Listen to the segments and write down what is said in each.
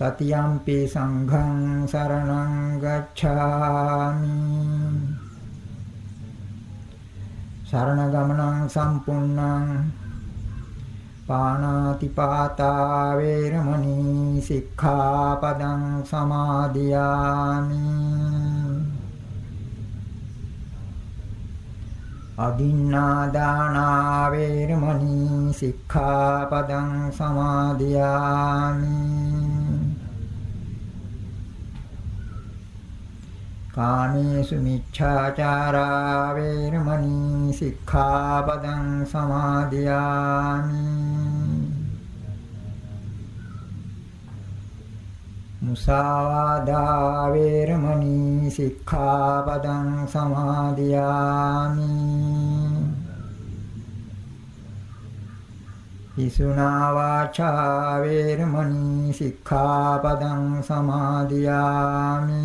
තතියම්පි සංඝං සරණං ගච්ඡාමි සරණ ගමනං සම්පූර්ණං පාණාති පාතා වේරමණී සික්ඛාපදං සමාදියාමි අදින්නා දානා වේරමණී සික්ඛාපදං සමාදියාමි කාමේසු මිච්ඡාචාරා වේරමණී සික්ඛාපදං සමාදියාමි මුසාවාදා වේරමණී සික්ඛාපදං සමාදියාමි හිසුනා වාචා වේරමණී සික්ඛාපදං සමාදියාමි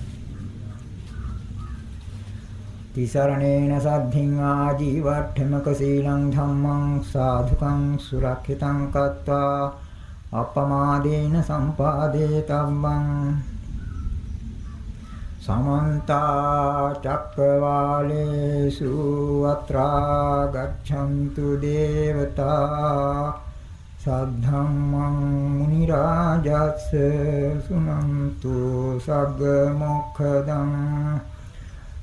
තිසරණේන සද්ධින් ආජීවට්ඨමක සීලං ධම්මං සාධුකං සුරක්ෂිතං කତ୍වා අපමාදේන සම්පාදේ තම්මං සමන්ත චක්කවාලේසු අත්‍රා ගච්ඡන්තු දේවතා සද්ධම්මං මුනි රාජස්ස සුනන්තු සග්ග මොක්ඛදං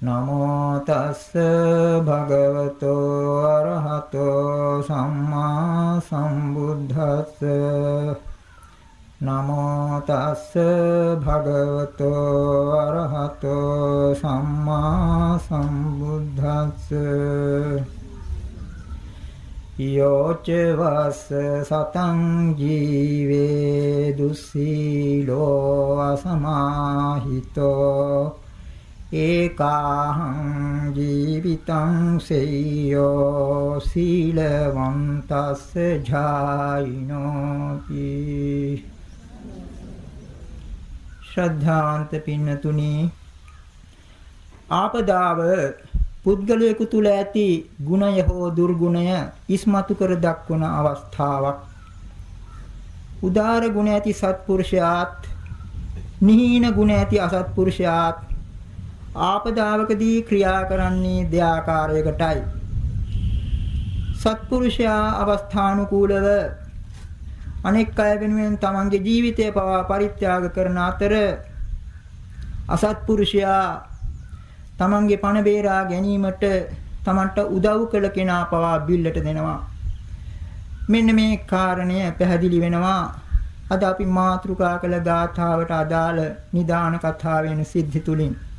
නමෝ තස්ස භගවතෝ අරහතෝ සම්මා සම්බුද්දස්ස. නමෝ තස්ස භගවතෝ අරහතෝ සම්මා සම්බුද්දස්ස. යෝච වස්ස සතං ජීවේ දුස්සීලෝ අසමාහිතෝ. ඒකාහං ජීවිතං සෙය්‍යෝ සීලවන්තස්ස ඡායිනෝති ශ්‍රද්ධාන්ත පින්නතුනි ආපදාව පුද්ගලයෙකු තුල ඇති ගුණය හෝ දුර්ගුණය ඉස්මතු කර දක්වන අවස්ථාවක්. උදාර ගුණ ඇති සත්පුරුෂයාත් නිහීන ගුණ ඇති අසත්පුරුෂයාත් ආපදාවකදී ක්‍රියා කරන්නේ දෙආකාරයකටයි. සත්පුරුෂයා අවස්ථානුකූලව අනෙක් අය වෙනුවෙන් තමන්ගේ ජීවිතය පවා පරිත්‍යාග කරන අතර අසත්පුරුෂයා තමන්ගේ පණ බේරා ගැනීමට තමන්ට උදව් කළ කෙනා පවා බිල්ලට දෙනවා. මෙන්න මේ කාරණය පැහැදිලි වෙනවා අද අපි මාතෘකා කළ ගාථාවට අදාළ නිදාන කතාවෙන සිද්ධි තුලින්.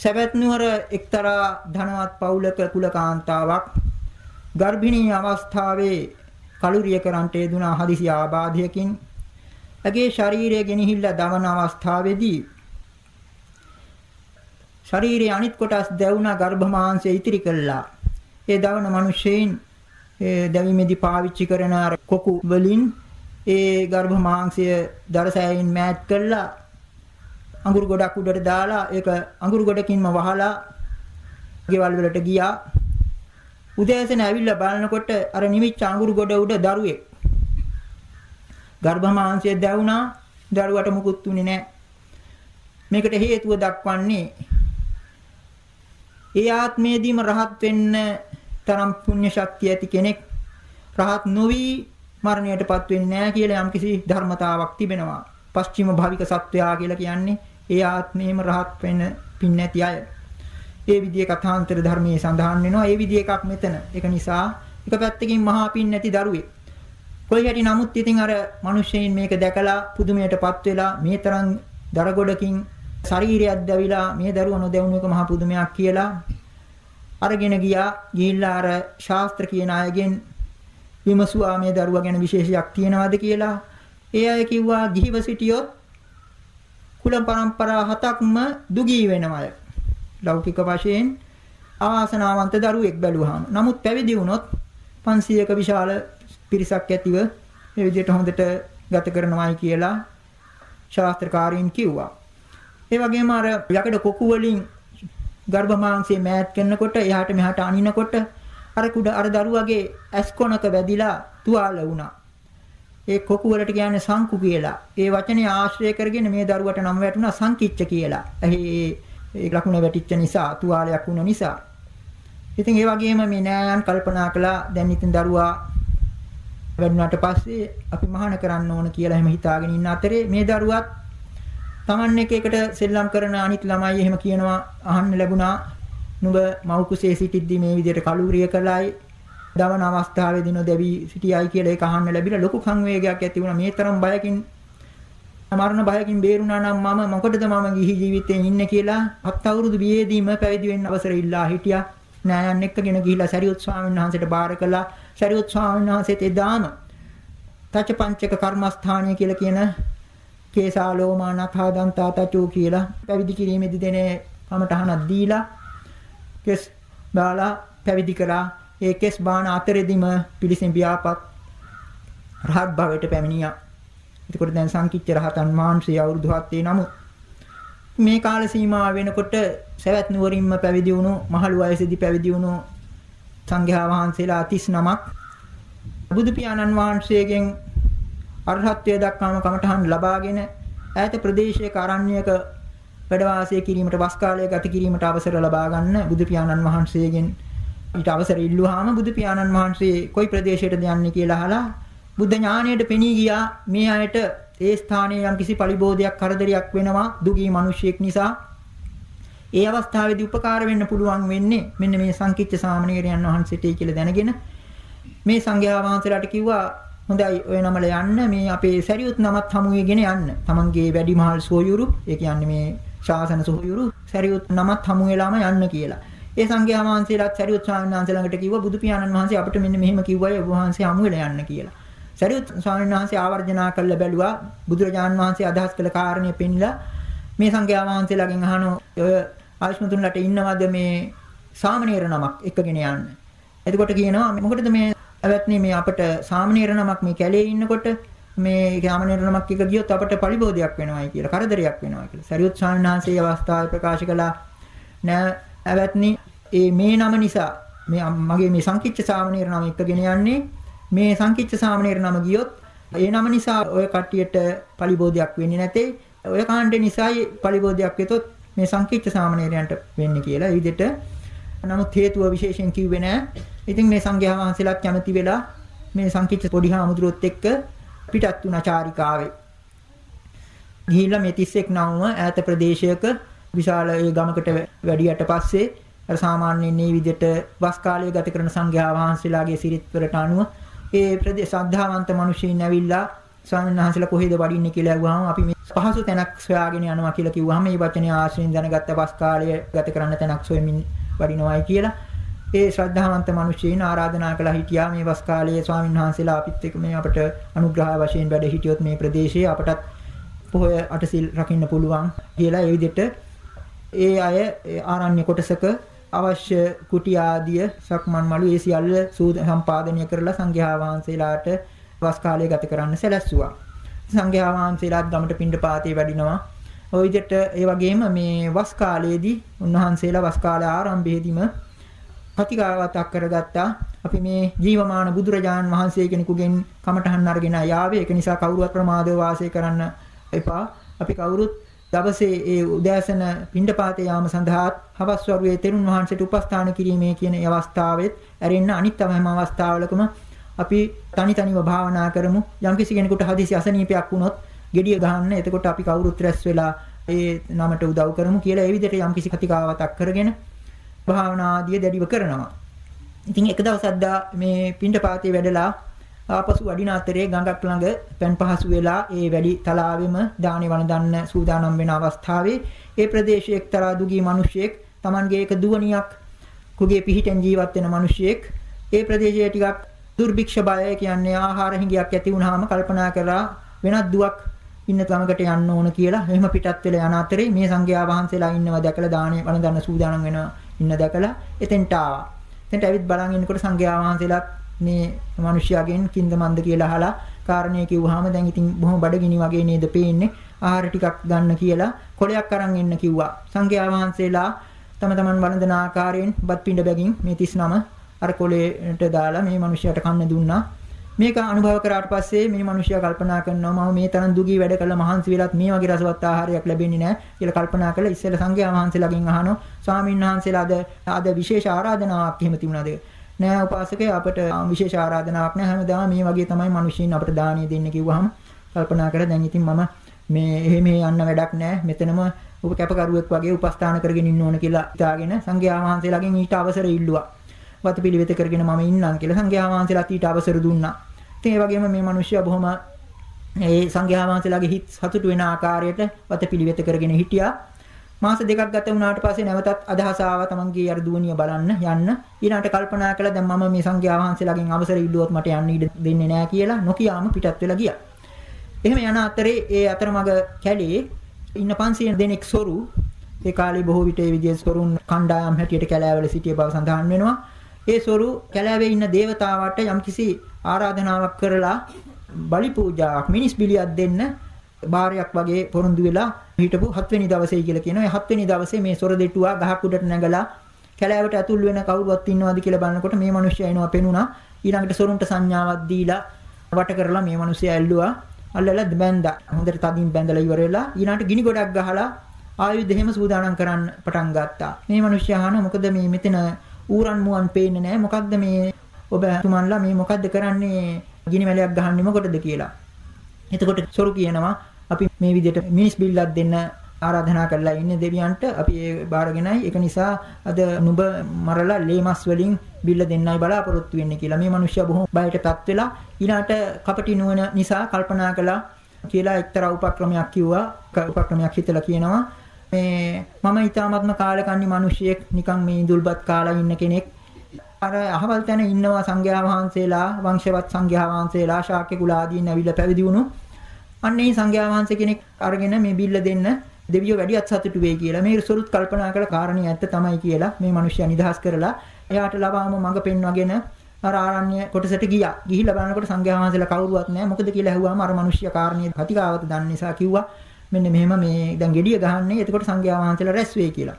සවැත් නුවර එක්තරා ධනවත් පවුලක කුලකාන්තාවක් ගර්භිණී අවස්ථාවේ කලුරිය කරන්ට යෙදුනා හදිසි ආබාධයකින් ඇගේ ශරීරය ගෙනහිල්ලා දවන අවස්ථාවේදී ශරීරයේ අනිත් කොටස් දැවුනා ගර්භ මාංශය ඉතිරි කළා. ඒ දවන මිනිසෙයින් ඒ දැවීමේදී පාවිච්චි කරන අර කොකු වලින් ඒ ගර්භ මාංශය දරසෑයින් මෑත් කළා. අඟුරු ගොඩක් උඩට දාලා ඒක අඟුරු ගොඩකින්ම වහලා ගෙවල් වලට ගියා. උදෑසන ඇවිල්ලා බලනකොට අර නිමිච්ච අඟුරු ගොඩ උඩ දරුවෙක්. ගර්භ මාංශය දැවුනා. දරුවට මුකුත් උනේ නැහැ. මේකට හේතුව දක්වන්නේ ඒ ආත්මයේදීම රහත් වෙන්න තරම් පුණ්‍ය ශක්තිය ඇති කෙනෙක් රහත් නොවි මරණයටපත් වෙන්නේ නැහැ කියලා යම්කිසි ධර්මතාවක් තිබෙනවා. පස්චිම භාවික සත්වයා කියලා කියන්නේ ඒ ආත්මේම රහත් වෙන්න පින් නැති අය. ඒ විදිහේ කථාන්තර ධර්මයේ සඳහන් වෙනවා. ඒ විදිහ එකක් මෙතන. ඒක නිසා එක පැත්තකින් මහා පින් නැති දරුවෙක්. කොයි හැටි නමුත් ඉතින් අර මිනිස්සෙයින් මේක දැකලා පුදුමයටපත් වෙලා මේ තරම් දරගොඩකින් ශරීරයක් දැවිලා මේ දරුවා නොදැවුණු එක මහා පුදුමයක් කියලා අරගෙන ගියා. ගිහිල්ලා අර ශාස්ත්‍ර කියන අයගෙන් විමසුවා මේ දරුවා ගැන විශේෂයක් තියනවද කියලා. ඒ අය කිව්වා ගිහිව සිටියොත් කුල પરම්පරා හතක්ම දුගී වෙනවය. ලෞකික වශයෙන් ආසනාවන්ත දරුවෙක් බැලුවාම. නමුත් පැවිදි වුණොත් 500ක විශාල පිරිසක් ඇතිව මේ විදිහට හොඳට ගත කරනවායි කියලා ශාස්ත්‍රකාරීන් කිව්වා. ඒ වගේම අර යකඩ කොකු වලින් ගර්භ මාංශය මෑත් කරනකොට එහාට මෙහාට අනිනකොට අර කුඩ අර දරුවගේ ඇස් කොනක වැදිලා තුවාල වුණා. ඒ කොකු වලට කියන්නේ සංකු කියලා. ඒ වචනේ ආශ්‍රය කරගෙන මේ දරුවට නම් වැටුණා සංකිච්ච කියලා. ඒ ඒ ලකුණ වැටිච්ච නිසා තුවාලයක් වුණ නිසා. ඉතින් ඒ වගේම මේ නෑයන් කල්පනා කළා දැන් ඉතින් දරුවා වැඩුණාට පස්සේ අපි මහාන කරන්න ඕන කියලා එහෙම හිතාගෙන ඉන්න අතරේ මේ දරුවත් Taman එක එකට සෙල්ලම් කරන අනිත් ළමයි එහෙම කියනවා අහන්න ලැබුණා නුඹ මව් කුසේ සිටිද්දි මේ විදිහට කලුරිය කළයි දවන අවස්ථාවේදී නොදැවි සිටියයි කියලා ඒක අහන්න ලැබිලා ලොකු සංවේගයක් ඇති වුණා මේ තරම් බයකින් මරණ භයකින් බේරුණා නම් මම මොකටද මම ගිහි ජීවිතේ ඉන්නේ කියලා හත් අවුරුදු බියේදීම පැවිදි වෙන්න අවසර ඉල්ලා හිටියා. නෑයන් එක්කගෙන ගිහිලා සරියුත් ස්වාමීන් වහන්සේට බාර කළා. සරියුත් ස්වාමීන් වහන්සේත් එදාම තච පංචක කර්මස්ථානය කියලා කියන කේසාලෝමා නඛා දන්තා තචෝ කියලා පැවිදි කිරීමේදී දෙන කමටහනක් දීලා කෙස් දාලා පැවිදි කරා. ඒ කෙස් බාන අතරෙදිම පිළිසින් ව්‍යාපත් රහත් භවයට පැමිණියා. එතකොට දැන් සංකිච්ච රහතන් වහන්සේ අවුරුදු 7 නමුත් මේ කාල සීමාව වෙනකොට සවැත් නුවරින්ම පැවිදි වුණු මහලු වයසේදී පැවිදි වුණු සංඝයා වහන්සේලා 39ක් බුදු පියාණන් වහන්සේගෙන් අරහත්ත්වයට දක්වාම කමඨහන් ලබාගෙන ඈත ප්‍රදේශයක අරණ්‍යක වැඩ වාසය කිරීමට වස් කාලය ගත කිරීමට අවසර ලබා ගන්න බුදු පියාණන් වහන්සේගෙන් ඊට අවසර ඉල්ලුවාම බුදු පියාණන් වහන්සේ කොයි ප්‍රදේශයටද යන්නේ කියලා අහලා බුද්ධ ඥාණයට පෙනී ගියා මේ අයට ඒ ස්ථානයේ යම් කිසි පරිබෝධයක් කරදරයක් වෙනවා දුගී මිනිසියෙක් නිසා ඒ අවස්ථාවේදී උපකාර වෙන්න පුළුවන් වෙන්නේ මෙන්න මේ සංකිච්ඡ සාමණේරයන් වහන්සේට කියලා දැනගෙන මේ සංඝයා වහන්සේලාට කිව්වා හොඳයි ඔය නමල යන්න මේ අපේ සරියුත් නමත් හමුවේගෙන යන්න. Tamanගේ වැඩිමහල් සෝයුරු ඒ කියන්නේ මේ ශාසන සෝයුරු සරියුත් නමත් හමු වෙලාම යන්න කියලා. ඒ සංඝයා වහන්සේලාත් සරියුත් ස්වාමීන් වහන්සේ ළඟට කිව්වා බුදු පියාණන් වහන්සේ අපිට මෙන්න මෙහෙම කිව්වයි ඔබ වහන්සේ හමු වෙලා යන්න කියලා. සරියුත් ස්වාමීන් වහන්සේ ආවර්ජනා කළ බැලුවා බුදුරජාන් වහන්සේ අදහස් කළ කාරණේ පෙන්නලා මේ සංඝයා වහන්සේලාගෙන් අහන ඔය ආයුෂ්මතුන්ලට ඉන්නවද මේ සාමණේර නමක් එක්කගෙන යන්න. එතකොට කියනවා මොකටද මේ අවත්නි මේ අපිට සාමණේර නමක් මේ කැලේ ඉන්නකොට මේ සාමණේර නමක් එක ගියොත් අපට පරිබෝධයක් වෙනවායි කියලා කරදරයක් වෙනවා කියලා. සරියුත් ස්වාමීන් වහන්සේ අවස්ථාවේ ප්‍රකාශ කළා නෑ ඇවැත්නි ඒ මේ නම නිසා මේ මගේ මේ සංකිච්ඡ සාමණේර නම එක්කගෙන යන්නේ මේ සංකිච්ඡ සාමණේර නම ගියොත් ඒ නම නිසා ඔය කට්ටියට පරිබෝධයක් වෙන්නේ නැtei ඔය කාණ්ඩ නිසායි පරිබෝධයක් වෙතොත් මේ සංකිච්ඡ සාමණේරයන්ට වෙන්නේ කියලා. ඒ විදිහට නමුත් හේතුව විශේෂයෙන් කිව්වේ නෑ. ඉතින් මේ සංඝයා වහන්සේලාත් කැමති වෙලා මේ සංකිච්ඡ පොඩි හාමුදුරුවොත් එක්ක පිටත් වුණා චාරිකාවේ. ගිහිල්ලා මේ 31 නවම ඈත ප්‍රදේශයක විශාල ඒ ගමකට වැඩියට පස්සේ අර සාමාන්‍යයෙන් මේ විදිහට වස් කාලය ගත කරන සංඝයා වහන්සේලාගේ සිරිත් වලට අනුව ඒ ප්‍රදේශ ශ්‍රද්ධාවන්ත මිනිසෙයින් ඇවිල්ලා ස්වාමීන් වහන්සේලා කොහෙද වඩින්නේ කියලා අහුවාම අපි මේ පහසු තැනක් සොයාගෙන යනවා කියලා කිව්වහම මේ වචනේ ආශ්‍රයෙන් දැනගත්ත වස් කාලය ගත කරන්න තැනක් සොයමින් වඩිනවායි කියලා. ඒ ශ්‍රද්ධාවන්ත මිනිසෙයින් ආරාධනා කළා හිටියා මේ වස් කාලයේ ස්වාමීන් වහන්සේලා අපිත් එක්ක මේ අපට අනුග්‍රහ වශයෙන් වැඩ හිටියොත් මේ ප්‍රදේශයේ අපටත් පොහොය අටසිල් රකින්න පුළුවන් කියලා ඒ විදිහට ඒ අය ආරණ්‍ය කොටසක අවශ්‍ය කුටි ආදිය සක්මන් මළු ඒ සියල්ල සම්පාදනය කරලා සංඝයා වහන්සේලාට වස් කාලය ගත කරන්න සැලැස්සුවා. සංඝයා වහන්සේලාත් ගමට පිණ්ඩපාතේ වැඩිනවා. ওই විදිහට ඒ වගේම මේ වස් කාලයේදී උන්වහන්සේලා වස් කාලය ආරම්භයේදීම ප්‍රතිකාවතක් කරගත්තා. අපි මේ ජීවමාන බුදුරජාණන් වහන්සේ කෙනෙකුගෙන් කමඨහන් අරගෙන යාවේ. ඒක නිසා කවුරුවත් ප්‍රමාදව වාසය කරන්න එපා. අපි කවුරුත් දවසේ ඒ උදෑසන පිණ්ඩපාතේ යාම සඳහා හවස් වරුවේ තෙරුන් වහන්සේට උපස්ථාන කිරීමේ කියන අවස්ථාවෙත් ඇරෙන්න අනිත් හැම අවස්ථාවලකම අපි තනි තනිව භාවනා කරමු. යම්කිසි කෙනෙකුට හදිසි අසනීපයක් වුණොත් gediya ගහන්න. එතකොට අපි කවුරුත් රැස් වෙලා ඒ නමට උදව් කරමු කියලා ඒ විදිහට යම්කිසි කතිකාවතක් කරගෙන භාවනා ආදිය දැඩිව කරනවා. ඉතින් එක දවසක් මේ පිණ්ඩපාතේ වැඩලා ආපසු වඩින අතරේ ගඟක් ළඟ පෙන් පහසු වෙලා ඒ වැඩි තලාවෙම දානි වළඳන්න සූදානම් වෙන අවස්ථාවේ ඒ ප්‍රදේශයේ එක්තරා දුගී මිනිසෙක් Tamanගේ එක දුවණියක් කුගේ පිහිටෙන් ජීවත් වෙන මිනිසෙක් ඒ ප්‍රදේශයේ ටිකක් දුර්භික්ෂ බය කියන්නේ ආහාර හිඟයක් ඇති වුනහම කල්පනා කරලා වෙනත් දුවක් ඉන්න ළමකට යන්න ඕන කියලා එහෙම පිටත් වෙලා යන අතරේ මේ සංඝයා වහන්සේලා ඉන්නවා දැකලා දානේ වළඳන්න සූදානම් වෙනවා ඉන්න දැකලා එතෙන්ට ආවා. එතෙන්ට ඇවිත් බලන් ඉන්නකොට සංඝයා වහන්සේලාත් මේ මිනිහයාගෙන් කින්ද මන්ද කියලා අහලා කාරණේ කිව්වහම දැන් ඉතින් බොහොම බඩගිනි වගේ නේද පේන්නේ? ආහාර ටිකක් ගන්න කියලා කොලයක් අරන් එන්න කිව්වා. සංඝයා වහන්සේලා තම තමන් වළඳන ආකාරයෙන් බත් පිඬ බැගින් මේ 39 අර කොලේට දාලා මේ මිනිහයාට කන්න දුන්නා. මේක අනුභව කරාට පස්සේ මේ මිනිහයා කල්පනා කරනවා මම මේ තරම් දුගී වැඩ කළා මහන්සි වෙලත් මේ වගේ රසවත් ආහාරයක් ලැබෙන්නේ නැහැ කියලා කල්පනා කරලා ඉස්සෙල්ලා සංඝයා වහන්සේලාගෙන් අහනවා ස්වාමීන් වහන්සේලා අද අද විශේෂ ආරාධනාවක් එහෙම තිබුණාද? නෑ උපාසකේ අපට විශේෂ ආරාධනාවක් නෑ හැමදාම මේ වගේ තමයි මිනිස්සුන් අපට දානිය දෙන්න කිව්වහම කල්පනා කරලා දැන් ඉතින් මම මේ එහෙම යන්න වැඩක් නෑ මෙතනම ඔබ කැපකරුවෙක් වගේ උපස්ථාන කරගෙන ඉන්න ඕන කියලා හිතාගෙන සංඝයා වහන්සේලාගෙන් ඊට අවසර ඉල්ලුවා. වතපිලිවෙත කරගෙන මම ඉන්නම් කියලා සංඝයා වහන්සේලාට ඊට අවසර දුන්නා. ඉතින් ඒ වගේම මේ මිනිස්සයා බොහොම ඒ සංඝයා වහන්සේලාගේ හිත් සතුටු වෙන ආකාරයට වතපිලිවෙත කරගෙන හිටියා. මාස දෙකක් ගත වුණාට පස්සේ නැවතත් අදහස ආවා තමන්ගේ අර දුවනිය බලන්න යන්න. ඊළඟට කල්පනා කළා දැන් මම මේ සංඝයා වහන්සේලාගෙන් අවසර ඉල්ලුවොත් මට යන්න ඉඩ දෙන්නේ නැහැ කියලා නොකියාම පිටත් වෙලා ගියා. එහෙම යන අතරේ ඒ අතරමඟ කැලේ ඉන්න 500 දෙනෙක් සොරු ඒ කාලේ බොහෝ විට ඒ විදිහේ සොරුන් කණ්ඩායම් හැටියට කැලෑවල සිටිය බව සඳහන් වෙනවා. ඒ සොරු කැලෑවේ ඉන්න దేవතාවට යම්කිසි ආරාධනාවක් කරලා බලි පූජාවක් මිනිස් බිලියක් දෙන්න බාරයක් වගේ පොරොන්දු වෙලා හිටපු 7 වෙනි දවසේ කියලා කියනවා. ඒ 7 වෙනි දවසේ මේ සොර දෙටුවා ගහක් උඩට නැගලා කැලෑවට ඇතුල් වෙන කවුරුවත් ඉන්නවද කියලා බලනකොට මේ මිනිස්සයා එනවා පෙනුණා. ඊළඟට සොරුන්ට සංඥාවක් දීලා වට කරලා මේ මිනිස්සයා ඇල්ලුවා. අල්ලලා බැඳා. හොඳට තදින් බැඳලා ඉවර වෙලා ඊළඟට ගිනි ගොඩක් ගහලා ආයුධ එහෙම සූදානම් කරන්න පටන් ගත්තා. මේ මිනිස්සයා අහන මොකද මේ මෙතන ඌරන් මුවන් පේන්නේ නැහැ. මොකක්ද මේ ඔබ තුමන්ලා මේ මොකද්ද කරන්නේ ගිනි මැලයක් ගහන්නේ මොකටද කියලා. එතකොට සොරු කියනවා අපි මේ විදිහට මිනිස් බිල්ලක් දෙන්න ආරාධනා කරලා ඉන්නේ දෙවියන්ට. අපි ඒ බාරගෙනයි ඒක නිසා අද නුඹ මරලා ලේමස් වලින් බිල්ල දෙන්නයි බලාපොරොත්තු වෙන්නේ කියලා මේ මිනිස්සයා බොහොම බයටපත් වෙලා ඊළාට කපටි නුවණ නිසා කල්පනා කළා කියලා එක්තරා උපක්‍රමයක් කිව්වා. උපක්‍රමයක් හිතලා කියනවා. මේ මම ඊ타මත්ම කාලකන්ණි මිනිසියෙක් නිකන් මේ ඉඳුල්පත් කාලා ඉන්න කෙනෙක්. අර අහවල් තැන ඉන්නවා සංඝයා වහන්සේලා වංශවත් සංඝයා වහන්සේලා ශාක්‍ය කුල ආදීන් ඇවිල්ලා පැවිදි වුණු අන්න ඒ සංඝයා වහන්සේ කෙනෙක් අරගෙන මේ බිල්ල දෙන්න දෙවියෝ වැඩියත් සතුටු වෙයි කියලා. මේ සොරුත් කල්පනා කළ කාරණේ ඇත්ත තමයි කියලා මේ මිනිස්සයා නිදහස් කරලා එයාට ලබාම මඟ පෙන්වගෙන අර ආරණ්‍ය කොටසට ගියා. ගිහිල්ලා බලනකොට සංඝයා වහන්සේලා කවුරුවත් නැහැ. මොකද කියලා ඇහුවාම අර මිනිස්සයා කාරණේ කතිකාවත දන්න නිසා කිව්වා මෙන්න මෙහෙම මේ දැන් gediya ගහන්නේ. එතකොට සංඝයා වහන්සේලා රැස් වෙයි කියලා.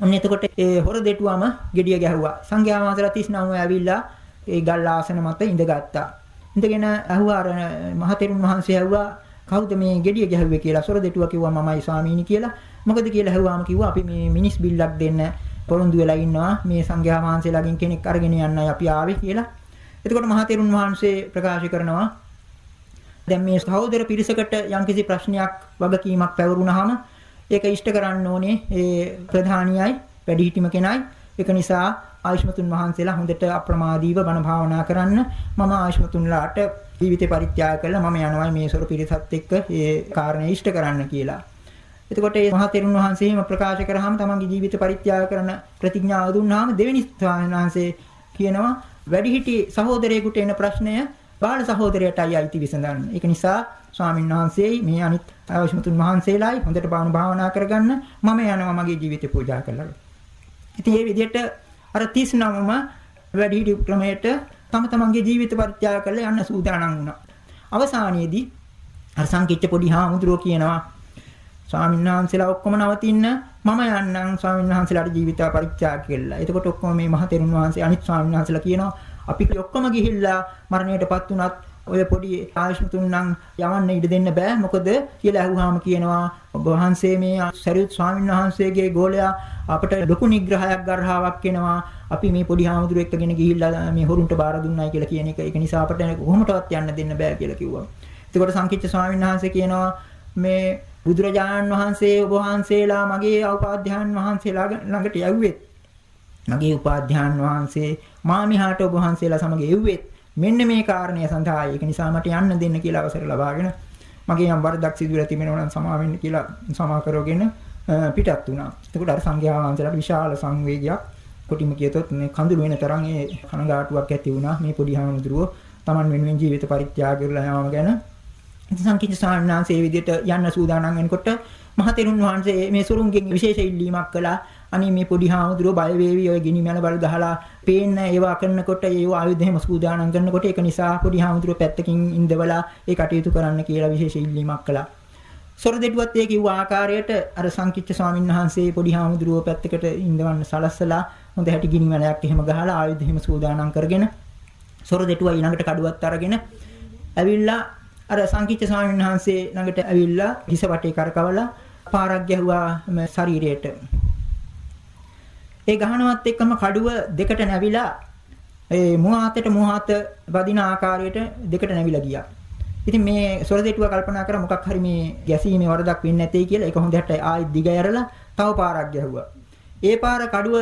ඔන්න එතකොට ඒ හොර දෙටුවම gediya ගැහුවා. සංඝයා වහන්සේලා 39 ඇවිල්ලා ඒ ගල් ආසන මත ඉඳගත්තා. ඉඳගෙන ඇහුවා අර මහතෙරුන් වහන්සේ ඇහුවා කවුද මේ gediya ගැහුවේ කියලා. සොර දෙටුවා කිව්වා මමයි ස්වාමීනි කියලා. මොකද කියලා ඇහුවාම කිව්වා අපි මේ මිනිස් බිල්ලක් දෙන්න පොරොන්දු වෙලා ඉන්නවා. මේ සංඝයා වහන්සේලාගෙන් කෙනෙක් අරගෙන යන්නයි අපි ආවේ කියලා. එතකොට මහතෙරුන් වහන්සේ ප්‍රකාශ කරනවා දැන් මේ සහෝදර පිරිසකට යම්කිසි ප්‍රශ්නයක් වගකීමක් පැවරුනහම ඒක ඉෂ්ට කරන්න ඕනේ ඒ ප්‍රධානියයි වැඩිහිටිම කෙනයි. ඒක නිසා ආයුෂ්මතුන් වහන්සේලා හොඳට අප්‍රමාදීව බණ භාවනා කරන්න මම ආයුෂ්මතුන්ලාට ජීවිතේ පරිත්‍යාග කළා මම යනවා මේ සොර පිරිසත් එක්ක ඒ කාරණේ ඉෂ්ට කරන්න කියලා. එතකොට මේ මහා තෙරුන් වහන්සේම ප්‍රකාශ කරාම තමන්ගේ ජීවිත පරිත්‍යාග කරන ප්‍රතිඥාව දුන්නාම දෙවෙනි ස්වාමීන් වහන්සේ කියනවා වැඩිහිටි සහෝදරයෙකුට එන ප්‍රශ්නය බාල සහෝදරයටයි අයිති විසඳන්න. ඒක නිසා ස්වාමීන් වහන්සේයි මේ අනිත් ආයුෂ්මතුන් වහන්සේලායි හොඳට බාහන භාවනා කරගන්න මම යනවා මගේ ජීවිතේ පූජා කරලා. ඉතින් මේ විදිහට අර 39ම වැඩිහිටි ක්‍රමයට තම තමන්ගේ ජීවිත පරිත්‍යාග කරලා යන්න සූදානම් වුණා. අවසානයේදී අර සංකීච්ච පොඩි හාමුදුරුවෝ කියනවා ස්වාමීන් වහන්සේලා ඔක්කොම නවතින්න මම යන්නම් ස්වාමීන් වහන්සේලාට ජීවිත පරිත්‍යාග කළා. එතකොට ඔක්කොම මේ මහතෙරුන් වහන්සේ අනිත් ස්වාමීන් වහන්සේලා කියනවා අපි ඔක්කොම ගිහිල්ලා මරණයටපත් වුණත් ඔය පොඩි ආයුෂ්මතුන් නම් යවන්න ඉඩ දෙන්න බෑ. මොකද කියලා අහුවාම කියනවා ඔබ වහන්සේ මේ සරියුත් ස්වාමීන් වහන්සේගේ ගෝලයා අපට ලොකු නිග්‍රහයක් ගර්හාවක් වෙනවා අපි මේ පොඩි හාමුදුරු එක්කගෙන ගිහිල්ලා මේ හොරුන්ට බාර දුන්නයි කියලා කියන එක. ඒක නිසා අපට කොහොමටවත් යන්න දෙන්න බෑ කියලා කිව්වා. එතකොට සංකීච්ච ස්වාමීන් වහන්සේ කියනවා මේ බුදුරජාණන් වහන්සේ ඔබ වහන්සේලා මගේ උපාධ්‍යාන් වහන්සේලා ළඟට යව්වෙත්. මගේ උපාධ්‍යාන් වහන්සේ මාමිහාට ඔබ වහන්සේලා සමග එව්වෙත්. මෙන්න මේ කාරණය සඳහා ඒක නිසා මට යන්න දෙන්න කියලා අවසර ලබාගෙන මගේ යම් වරදක් සිදු වෙලා තිබෙනවා නම් සමා වෙන්න කියලා සමා කරගෙන පිටත් වුණා. එතකොට අර සංඝයා වහන්සේලාට විශාල සංවේගයක් කොටිම කියතොත් මේ කඳුළු වෙන තරම් ඒ කනගාටුවක් ඇති වුණා. මේ පොඩි හාමුදුරුවෝ Taman වෙනුවෙන් ජීවිත පරිත්‍යාග කරලා යාම ගැන. ඉතින් සංකීර්ණ සාන්නාංශයේ විදිහට යන්න සූදානම් වෙනකොට මහතෙරුන් වහන්සේ මේ සුරුන්ගෙන් විශේෂ ඉල්ලීමක් කළා. අනේ මේ පොඩි හාමුදුරුව බය වේවි ඔය ගිනි මැල බල ගහලා පේන්න ඒවා කරනකොට ඒව ආයුධ එහෙම සූදානම් කරනකොට ඒක නිසා පොඩි හාමුදුරුව පැත්තකින් ඉඳවලා ඒ කටයුතු කරන්න කියලා විශේෂ ඉල්ලීමක් කළා. සොර දෙටුවත් ඒ කිව්ව ආකාරයට අර සංකිච්ඡ ස්වාමීන් වහන්සේ පොඩි හාමුදුරුව පැත්තකට ඉඳවන්න සලස්සලා හොඳ හැටි ගිනි මැලයක් එහෙම ගහලා ආයුධ එහෙම සූදානම් කරගෙන සොර දෙටුව ඊළඟට කඩුවත් අරගෙන ඇවිල්ලා අර සංකිච්ඡ ස්වාමීන් වහන්සේ ළඟට ඇවිල්ලා හිස වටේ කරකවලා පාරක් ගැහුවා ශරීරයට ඒ ගහනවත් එක්කම කඩුව දෙකට නැවිලා ඒ මුවාතට මුවාත වදින ආකාරයට දෙකට නැවිලා ගියා. ඉතින් මේ සොරදෙටුව කල්පනා කර මොකක් හරි මේ ගැසීමේ වරදක් වෙන්නේ නැtei කියලා ඒක හොඳට ආයෙත් දිග ඇරලා තව පාරක් ගැහුවා. ඒ පාර කඩුව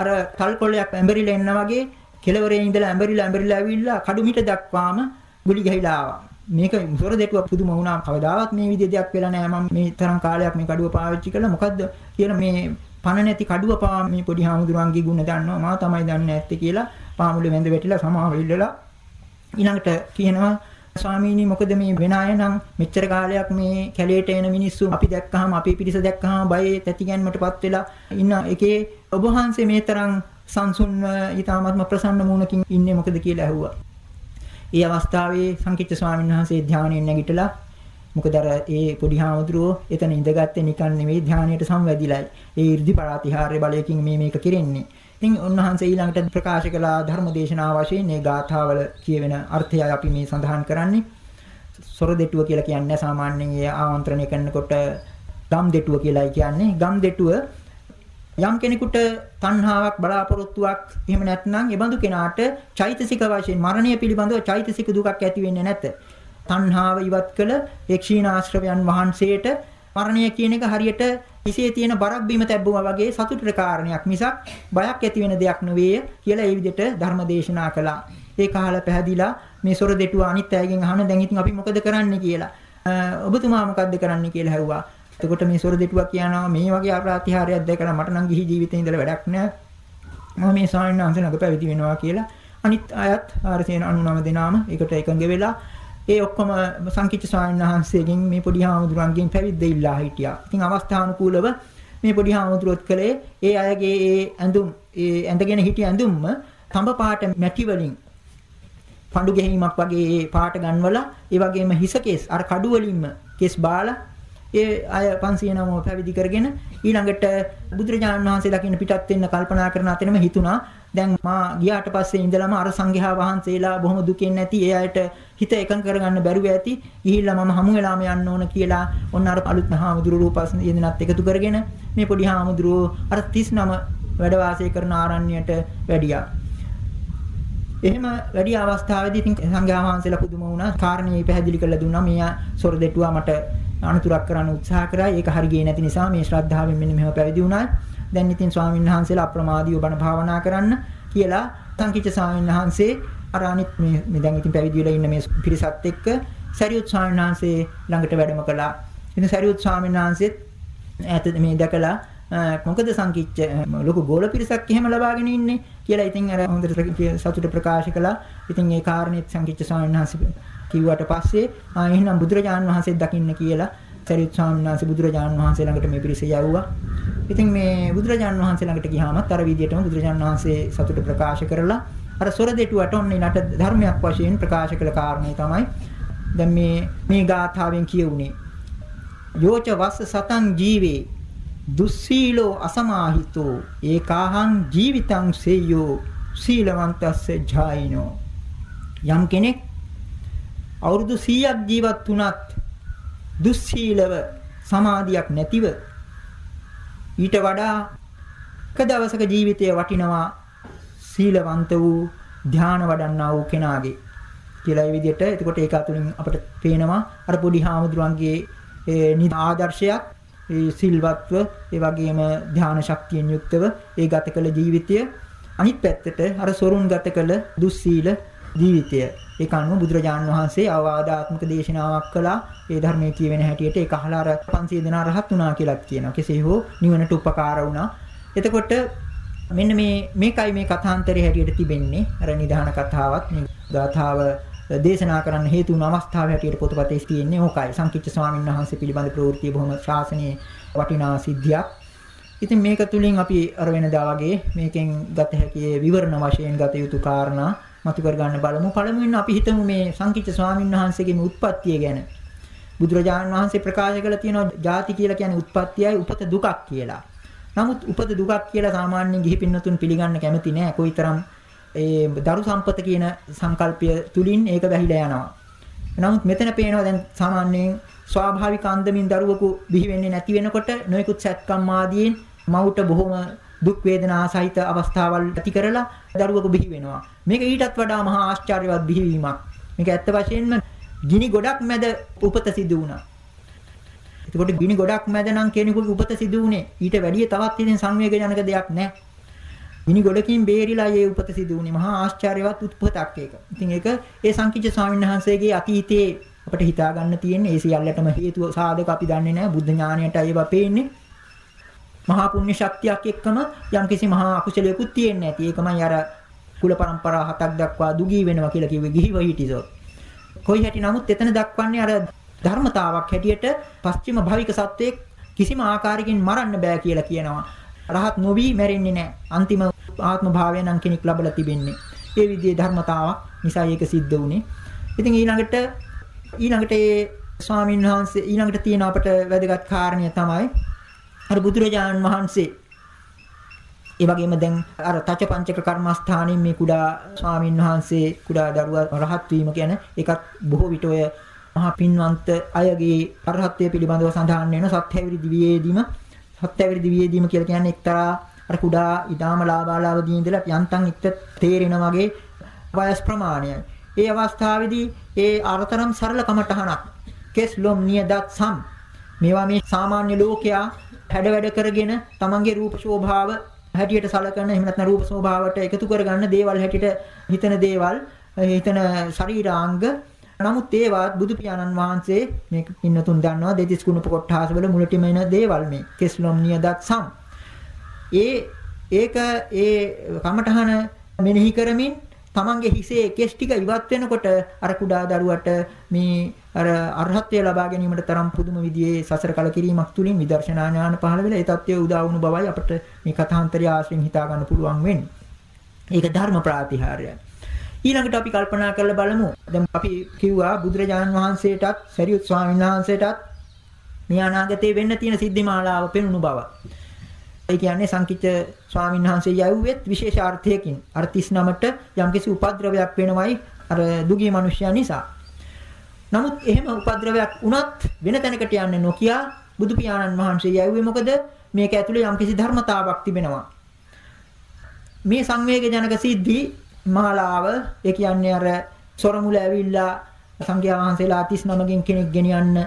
අර තල් කොළයක් ඇඹරිලා එන්න වගේ කෙළවරේ ඉඳලා ඇඹරිලා ඇඹරිලා ඇවිල්ලා කඩු මිට දක්වාම ගුලි ගහිලා ආවා. මේක සොරදෙටුව පුදුම වුණා. කවදාවත් මේ විදිහේ දෙයක් වෙලා නැහැ. මම මේ තරම් කාලයක් මේ කඩුව පාවිච්චි කළා. මොකද්ද කියලා මේ පණ නැති කඩුව පා මේ පොඩි හාමුදුරන්ගේ ගුණ දන්නවා මා තමයි දන්නේ නැත්තේ කියලා පාමුලේ වැඳ වැටිලා සමාව ඉල්ලලා ඊළඟට කියනවා ස්වාමීනි මොකද මේ වෙන අය නම් මෙච්චර කාලයක් මේ කැලේට එන මිනිස්සු අපි දැක්කහම අපේ පිරිස දැක්කහම බයේ තැතිගැන්මටපත් වෙලා ඉන්න එකේ ඔබ වහන්සේ මේ තරම් සංසුන්ව ඊ타ත්ම ප්‍රසන්න මූණකින් ඉන්නේ මොකද කියලා ඇහුවා. ඒ අවස්ථාවේ සංකීර්ණ ස්වාමීන් වහන්සේ ධානයෙන් නැගිටලා මොකද අර ඒ පොඩි හාමුදුරුවෝ එතන ඉඳගත්තේ නිකන් නෙවෙයි ධානයට සංවැදිලායි. ඒ 이르දි ප්‍රාතිහාර්ය බලයකින් මේ මේක කෙරෙන්නේ. ඉතින් උන්වහන්සේ ඊළඟට ප්‍රකාශ කළ ධර්මදේශනා වශයෙන් මේ ගාථාවල කියවෙන අර්ථය අපි මේ සඳහන් කරන්නේ. සොර දෙටුව කියලා කියන්නේ සාමාන්‍යයෙන් ඒ ආමන්ත්‍රණය කරනකොට ගම් දෙටුව කියලායි කියන්නේ. ගම් දෙටුව යම් කෙනෙකුට තණ්හාවක් බලාපොරොත්තුවක් එහෙම නැත්නම් ඒ බඳු කෙනාට චෛතසික වශයෙන් මරණය පිළිබඳව චෛතසික දුකක් ඇති වෙන්නේ නැත. තණ්හාව ඉවත් කළ ඒ ක්ෂීණාශ්‍රවයන් වහන්සේට මරණය කියන එක හරියට හිසේ තියෙන බරක් බිම තැබ්බුවා වගේ සතුටට කාරණයක් මිසක් බයක් ඇති වෙන දෙයක් නෙවෙයි කියලා ඒ විදිහට ධර්ම දේශනා කළා. ඒ කාල පැහැදිලා මේ සොර දෙටුව අනිත් අයගෙන් අහන දැන් ඉතින් අපි මොකද කරන්න කියලා. ඔබතුමා මොකද්ද කරන්න කියලා ඇහුවා. එතකොට මේ සොර දෙටුව කියනවා මේ වගේ අප්‍රාතිහාරයක් දැකලා මට නම් ගිහි ජීවිතේ ඉඳලා වැඩක් නැහැ. මම මේ ස්වාමීන් වහන්සේ ළඟ පැවිදි වෙනවා කියලා අනිත් අයත් 499 දෙනාම ඒකට එකඟ වෙලා ඒ ඔක්කොම සංකීර්ණ ස්වාමීන් වහන්සේගෙන් මේ පොඩි හාමුදුරන්ගෙන් පැවිද්ද ඉල්ලා හිටියා. ඉතින් අවස්ථානුකූලව මේ පොඩි හාමුදුරුවොත් කළේ ඒ අයගේ ඒ ඇඳුම් ඒ ඇඳගෙන හිටිය ඇඳුම්ම තඹ පාට මැටි වලින් පඳු ගැහිමක් වගේ ඒ පාට ගන්වලා ඒ වගේම හිස කෙස් අර කඩු වලින්ම කෙස් බාලා ඒ අය 509 පැවිදි කරගෙන ඊළඟට බුදුරජාණන් වහන්සේ දකින්න පිටත් වෙන්න කල්පනා කරන අතරම හිතුණා දැන් මා ගියාට පස්සේ ඉඳලම අර සංඝයා වහන්සේලා බොහොම දුකින් නැති ඒ අයට හිත එකඟ කරගන්න බැරුව ඇති ගිහිල්ලා මම හමු වෙලාම යන්න ඕන කියලා ඔන්න අර අලුත් හාමුදුරු රූපස් යෙදෙනත් එකතු කරගෙන මේ පොඩි හාමුදුරුවෝ අර 39 වැඩ වාසය කරන ආරණ්‍යයට වැඩියා එහෙම වැඩි අවස්ථාවේදී ඉතින් සංඝයා වහන්සේලා පුදුම වුණා. කාරණේ පැහැදිලි කරලා දුන්නා. මෙයා සොර දෙටුවා මට අනුතුරක් කරන්න උත්සාහ කරා. ඒක හරි ගියේ නැති නිසා මේ ශ්‍රද්ධාවෙන් මෙන්න මෙහෙම පැවිදි වුණා. දැන් ඉතින් ස්වාමීන් වහන්සේලා අප්‍රමාදීව බණ භාවනා කරන්න කියලා සංකීච ස්වාමීන් වහන්සේ අර අනිත් මේ මේ දැන් ඉතින් පැවිදි වෙලා ඉන්න මේ පිරිසත් එක්ක සරියුත් ස්වාමීන් වහන්සේ ළඟට වැඩම කළා. ඉතින් සරියුත් ස්වාමීන් වහන්සේත් ඈත මේ දැකලා මොකද සංකිච්ච ලොකු ගෝල පිරිසක් එහෙම ලබාගෙන ඉන්නේ කියලා ඉතින් අර හොඳට සතුට ප්‍රකාශ කළා. ඉතින් ඒ කාරණේත් සංකිච්ච ස්වාමීන් වහන්සේ කිව්වට පස්සේ ආ එහෙනම් බුදුරජාණන් වහන්සේ දකින්න කියලා. සරියුත් ස්වාමීන් වහන්සේ බුදුරජාණන් වහන්සේ ළඟට මේ පිරිස යවුවා. ඉතින් මේ බුදුරජාණන් වහන්සේ ළඟට ගියාමත් අර විදියටම බුදුරජාණන් වහන්සේ සතුට ප්‍රකාශ කරලා අර සොර දෙටුවට ඔන්නේ නට ධර්මයක් වශයෙන් ප්‍රකාශ කළ කාරණේ තමයි දැන් මේ මේ ගාථාවෙන් කියුනේ යෝච වස්ස සතං ජීවේ දුස්සීලෝ අසමාහිතෝ ඒකාහං ජීවිතං සෙය්‍යෝ සීලවන්තස්ස ජායිනෝ. යම් කෙනෙක් අවුරුදු 100ක් ජීවත් වුණත් දුස්සීලව සමාධියක් නැතිව ඊට වඩා එක දවසක ජීවිතය වටිනවා සීලවන්ත වූ ධානය වඩන්නා වූ කෙනාගේ කියලා ඒ විදිහට. එතකොට ඒක අතුලින් අපිට පේනවා අර පොඩි හාමුදුරන්ගේ ඒ ආදර්ශයක් ඒ සිල්වත්ව ඒ වගේම ධාන ශක්තියෙන් යුක්තව ඒ ගත කළ ජීවිතය. අනිත් පැත්තට අර සොරුන් ගත කළ දුස්සීල ජීවිතය. ඒක අනුව බුදුරජාණන් වහන්සේ අවවාදාත්මක දේශනාවක් කළා ඒ ධර්මයේ කියවෙන හැටියට ඒක අහලා අර 500 දෙනා රහත් වුණා කියලාත් කියනවා කෙසේ හෝ නිවනට උපකාර වුණා එතකොට මෙන්න මේ මේකයි මේ කථාන්තරයේ හැටියට තිබෙන්නේ අර නිධාන කතාවත් මේ ගාථාව දේශනා කරන්න හේතු වුණු අවස්ථාව හැටියට පොතපතේ තියෙන්නේ ඕකයි. සංකීර්ණ ස්වාමීන් වහන්සේ පිළිබඳ ප්‍රවෘත්ති බොහොම ශාසනීය වටිනා සිද්ධියක්. ඉතින් මේක තුලින් අපි අර වෙනදා වගේ මේකෙන් ගත හැකි විවරණ වශයෙන් ගත යුතු කාරණා මතු කර ගන්න බලමු. පළමුවෙන් අපි හිතමු මේ සංකීර්ණ ස්වාමීන් වහන්සේගේ මේ උත්පත්තිය ගැන. බුදුරජාණන් වහන්සේ ප්‍රකාශ කළ තියෙනවා ಜಾති කියලා කියන්නේ උත්පත්තියයි උපත දුකක් කියලා. නමුත් උපත දුකක් කියලා සාමාන්‍යයෙන් ගිහි පින්නතුන් පිළිගන්න කැමති නෑ. කොයිතරම් ඒ දරු සම්පත කියන සංකල්පය තුලින් ඒක වැහිලා යනවා. නමුත් මෙතන පේනවා දැන් සාමාන්‍යයෙන් ස්වාභාවික අන්දමින් දරුවෙකු බිහි වෙන්නේ නැති වෙනකොට නොයෙකුත් සැත්කම් ආදීන් මවුට බොහොම දුක් වේදනා සහිත අවස්ථාවල් ඇති කරලා දරුවෙකු බිහි වෙනවා. මේක ඊටත් වඩා මහා ආශ්චර්යවත් බිහිවීමක්. මේක ඇත්ත වශයෙන්ම ගිනි ගොඩක් මැද උපත සිදු වුණා. එතකොට ගිනි ගොඩක් මැද නම් කෙනෙකුගේ උපත සිදු වුණේ ඊට වැඩිය තවත් ඉතින් සංවේගජනක දෙයක් නැහැ. මිනි ගොඩකින් බේරිලා ඒ උපත සිදු වුණේ මහා ආශ්චර්යවත් උත්පතක් ඒක. ඉතින් ඒක ඒ සංකීර්ණ ස්වාමීන් වහන්සේගේ අතීතයේ අපිට හිතා ගන්න තියෙන්නේ ඒ සියල්ලටම හේතුව සාධක අපි දන්නේ නැහැ. බුද්ධ ඥාණයට ඒවා පේන්නේ. මහා පුණ්‍ය ශක්තියක් එක්කම යම්කිසි මහා අකුසලයකුත් තියෙන්නේ නැති. ඒකමයි අර කුල પરම්පරා හතක් දක්වා දුගී වෙනවා කියලා කිව්වේ ගිහිව හිටිසෝ. කොයි හැටි නමුත් එතන දක්වන්නේ අර ධර්මතාවක් හැටියට පස්චිම භවික සත්වයේ කිසිම ආකාරයකින් මරන්න බෑ කියලා කියනවා. රහත් නොවි මැරෙන්නේ නැහැ. අන්තිම ආත්ම භාවය නම් කෙනෙක් ලබලා තිබෙන්නේ. ඒ විදිහේ ධර්මතාවක් නිසා ඒක සිද්ධ වුණේ. ඉතින් ඊළඟට ඊළඟට ඒ ස්වාමීන් වහන්සේ ඊළඟට තියෙන අපට වැදගත් කාරණය තමයි අර බුදුරජාණන් වහන්සේ ඒ වගේම දැන් අර තච පංචක කර්මස්ථානයේ මේ කුඩා ස්වාමීන් වහන්සේ කුඩා දරුවා රහත් වීම කියන එකත් බොහෝ විට ඔය මහා පින්වන්ත අයගේ අරහත්ත්වය පිළිබඳව සඳහන් වෙන සත්‍යවිරි දිවියේදීම සත්‍යවිරි දිවියේදීම කියලා කියන්නේ එක්තරා අර කුඩා ඊටාම ලාබාලාවදී ඉඳලා යන්තම් ඉක්ත තේරෙන වගේ වයස් ප්‍රමාණයයි. ඒ අවස්ථාවේදී ඒ අරතරම් සරල කමටහනක් කෙස් ලොම් නියදත් සම් මේවා මේ සාමාන්‍ය ලෝකයා හැඩ වැඩ කරගෙන තමන්ගේ රූප ශෝභාව හැටියට සලකන එහෙම නැත්නම් රූප ස්වභාවයට එකතු කරගන්න දේවල් හැටියට හිතන දේවල් හිතන ශරීරාංග. නමුත් ඒවත් බුදු පියාණන් වහන්සේ මේක පින්නතුන් දන්නවා දෙතිස් කුණප කොට්ටාස වල මුලටිම එන දේවල් මේ. කෙස්ලොම් නියදත් සම්. ඒ ඒක ඒ කමඨහන මෙනෙහි කරමින් තමන්ගේ හිසේ කෙස් ටික ඉවත් වෙනකොට අර කුඩා දරුවට මේ අර අරහත්ත්වය ලබා ගැනීමට තරම් පුදුම විදිහේ සසර කලකිරීමක් තුලින් විදර්ශනා ඥාන පහළ වෙලා ඒ தත්ත්වය උදා වුණු බවයි අපිට මේ කථාන්තරය ආශ්‍රයෙන් හිතා ගන්න පුළුවන් වෙන්නේ. ඒක ධර්ම ප්‍රාතිහාර්යයි. ඊළඟට අපි කල්පනා කරලා බලමු. දැන් අපි කිව්වා බුදුරජාණන් වහන්සේටත් සරියුත් ස්වාමීන් වහන්සේටත් මේ අනාගතේ වෙන්න තියෙන සිද්ධිමාලාව පෙනුණු බව. ඒ කියන්නේ සංකිච්ඡ ස්වාමීන් වහන්සේ යවුවෙත් විශේෂ අර්ථයකින් අර 39ට යම්කිසි උපද්‍රවයක් වෙනවයි අර දුගී මිනිසයා නිසා. නමුත් එහෙම උපද්‍රවයක් වුණත් වෙන තැනකට යන්නේ නොකිය බුදු පියාණන් වහන්සේ යවුවේ මොකද මේක ඇතුලේ යම්කිසි ධර්මතාවක් තිබෙනවා. මේ සංවේග ජනක සිද්ධි මාලාව ඒ කියන්නේ අර සොරමුල ඇවිල්ලා සංඝයා වහන්සේලා 39කින් කෙනෙක් ගෙනියන්න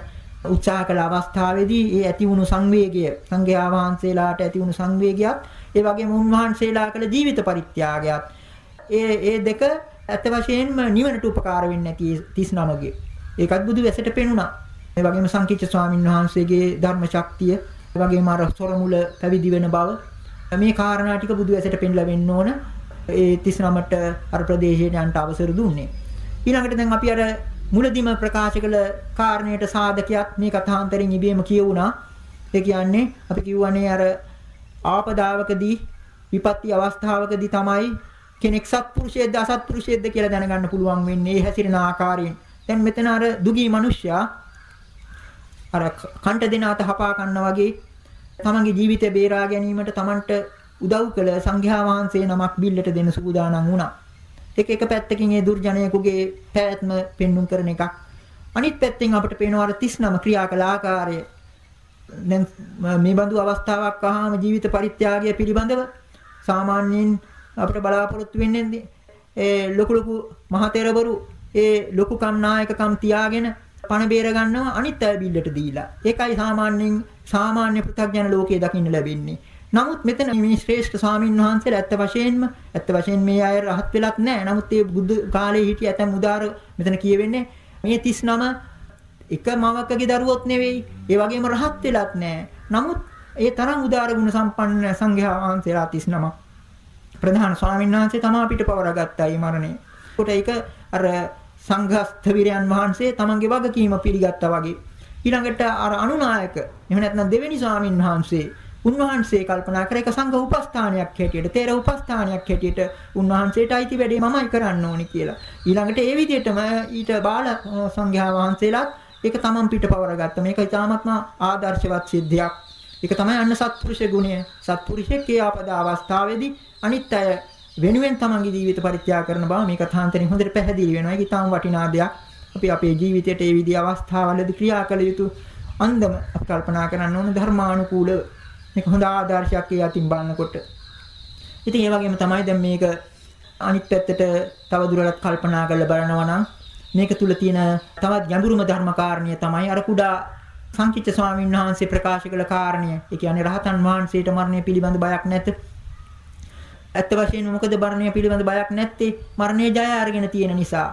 උත්සාහ කළ අවස්ථාවේදී ඒ ඇති වුණු සංවේගය සංඝයා වහන්සේලාට ඇති වුණු සංවේගයත් ඒ වගේම උන්වහන්සේලා කළ ජීවිත පරිත්‍යාගයත් ඒ ඒ දෙක ඇත්ත වශයෙන්ම නිවනට උපකාර වෙන්නේ නැති 39ගේ ඒකත් බුදු වැසට පෙනුණා ඒ වගේම සංකීච්ඡ ස්වාමින් වහන්සේගේ ධර්ම ශක්තිය ඒ වගේම අර සොරමුල පැවිදි වෙන බව මේ කාරණා ටික බුදු වැසට පෙන්ලා වෙන්න ඕන ඒ 39ට අර ප්‍රදේශයට යන්න අවසර දුන්නේ ඊළඟට දැන් අපි අර මුලදිම ප්‍රකාශ කළ කාරණයට සාධකයක් මේ කථාන්තරෙන් ඉබේම කියවුණා. ඒ කියන්නේ අපි කියවනේ අර ආපදාවකදී විපත්ති අවස්ථාවකදී තමයි කෙනෙක් සත්පුරුෂයෙක්ද අසත්පුරුෂයෙක්ද කියලා දැනගන්න පුළුවන් වෙන්නේ හැසිරෙන ආකාරයෙන්. දැන් මෙතන අර දුගී මිනිස්සයා අර කන්ට දෙන අත හපා ගන්නා වගේ තමන්ගේ ජීවිතය බේරා ගැනීමට තමන්ට උදව් කළ සංඝයා වහන්සේ නමක් බිල්ලට දෙන්න සූදානම් වුණා. එක එක පැත්තකින් ඒ දුර්ජනයෙකුගේ පැවැත්ම පෙන්눔 කරන එකක්. අනිත් පැත්තෙන් අපිට පේනවා අර 39 ක්‍රියා කළ ආකාරය. දැන් මේ බඳු අවස්ථාවක් ආවම ජීවිත පරිත්‍යාගය පිළිබඳව සාමාන්‍යයෙන් අපිට බලාපොරොත්තු වෙන්නේ ඒ ලොකු ලොකු මහතෙරවරු ඒ ලොකුකම් නායකකම් තියාගෙන පණ බේර ගන්නවා අනිත් අය බිල්ලට දීලා. ඒකයි සාමාන්‍යයෙන් සාමාන්‍ය පෘථග්ජන ලෝකයේ දකින්න ලැබෙන්නේ. නමුත් මෙතන මේ ශ්‍රේෂ්ඨ ස්වාමින් වහන්සේලා ඇත්ත වශයෙන්ම ඇත්ත වශයෙන් මේ අය රහත් වෙලත් නැහැ. නමුත් ඒ බුද්ධ කාලේ හිටිය ඇතම් උදාර මෙතන කියවෙන්නේ මේ 39 එක මවකගේ දරුවොත් නෙවෙයි. ඒ වගේම රහත් වෙලත් නැහැ. නමුත් ඒ තරම් උදාර ගුණ සම්පන්න සංඝයා වහන්සේලා 39 ප්‍රධාන ස්වාමීන් වහන්සේ තමා පිට පවරගත්තා ඊ මරණේ. ඒකට ඒක අර සංඝස්තවිරයන් වහන්සේ තමන්ගේ වගකීම පිළිගත්තා වගේ. ඊළඟට අර අනුනායක එහෙම නැත්නම් දෙවෙනි ස්වාමින් වහන්සේ උන්වහන්සේ කල්පනා කර එක සංඝ උපස්ථානයක් හැටියට තේර උපස්ථානයක් හැටියට උන්වහන්සේට අයිති වැඩේ මමයි කරන්න ඕනි කියලා. ඊළඟට ඒ විදිහටම ඊට බාල සංඝයා වහන්සේලාත් ඒක තමන් පිට පවරගත්ත. මේක ඉතාමත්ම ආදර්ශවත් සිද්ධියක්. ඒක තමයි අන්න සත්පුරුෂ ගුණය. සත්පුරුෂයෙක් ඒ ආපද අවස්ථාවේදී අනිත් අය වෙනුවෙන් තමන්ගේ ජීවිත පරිත්‍යාග කරන බව මේ කථාන්තරයෙන් හොඳට පැහැදිලි වෙනවා. ඒක ඉතාම වටිනා දෙයක්. අපි අපේ ජීවිතයට ඒ විදිහ අවස්ථාවලදී ක්‍රියා කළ යුතු අන්දම අපි කල්පනා කරන්න ඕන ධර්මානුකූලව මේක හොඳ ආදර්ශයක් ඒ අතින් බලනකොට. ඉතින් ඒ වගේම තමයි දැන් මේක අනිත් පැත්තට තව දුරටත් කල්පනා කරලා බලනවා නම් මේක තුල තියෙන තවත් ගැඹුරුම ධර්මකාරණිය තමයි අර කුඩා සංකිච්ඡ ස්වාමීන් වහන්සේ ප්‍රකාශ කළ කාරණිය. ඒ කියන්නේ රහතන් වහන්සේට මරණය පිළිබඳ බයක් නැත. ඇත්ත වශයෙන්ම මොකද මරණය පිළිබඳ බයක් නැත්තේ? මරණය ජය අරගෙන තියෙන නිසා.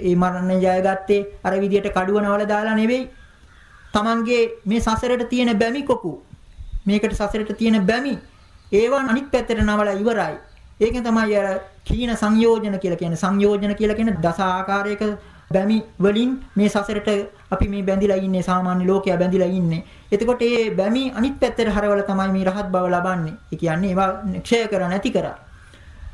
ඒ මරණය ජයගත්තේ අර විදියට කඩුවනවල දාලා නෙවෙයි. Tamange මේ සසරට තියෙන බැමි කොකු මේකට සසරට තියෙන බැමි ඒවා අනිත් පැත්තට නවලා ඉවරයි. ඒකෙන් තමයි අර කීන සංයෝජන කියලා කියන්නේ. සංයෝජන කියලා කියන්නේ දස ආකාරයක බැමි වලින් මේ සසරට අපි මේ බැඳිලා ඉන්නේ සාමාන්‍ය ලෝකයා බැඳිලා ඉන්නේ. එතකොට මේ බැමි අනිත් පැත්තට හරවලා තමයි මේ රහත් බව ලබන්නේ. ඒ කියන්නේ ඒවා ක්ෂය කර නැති කර.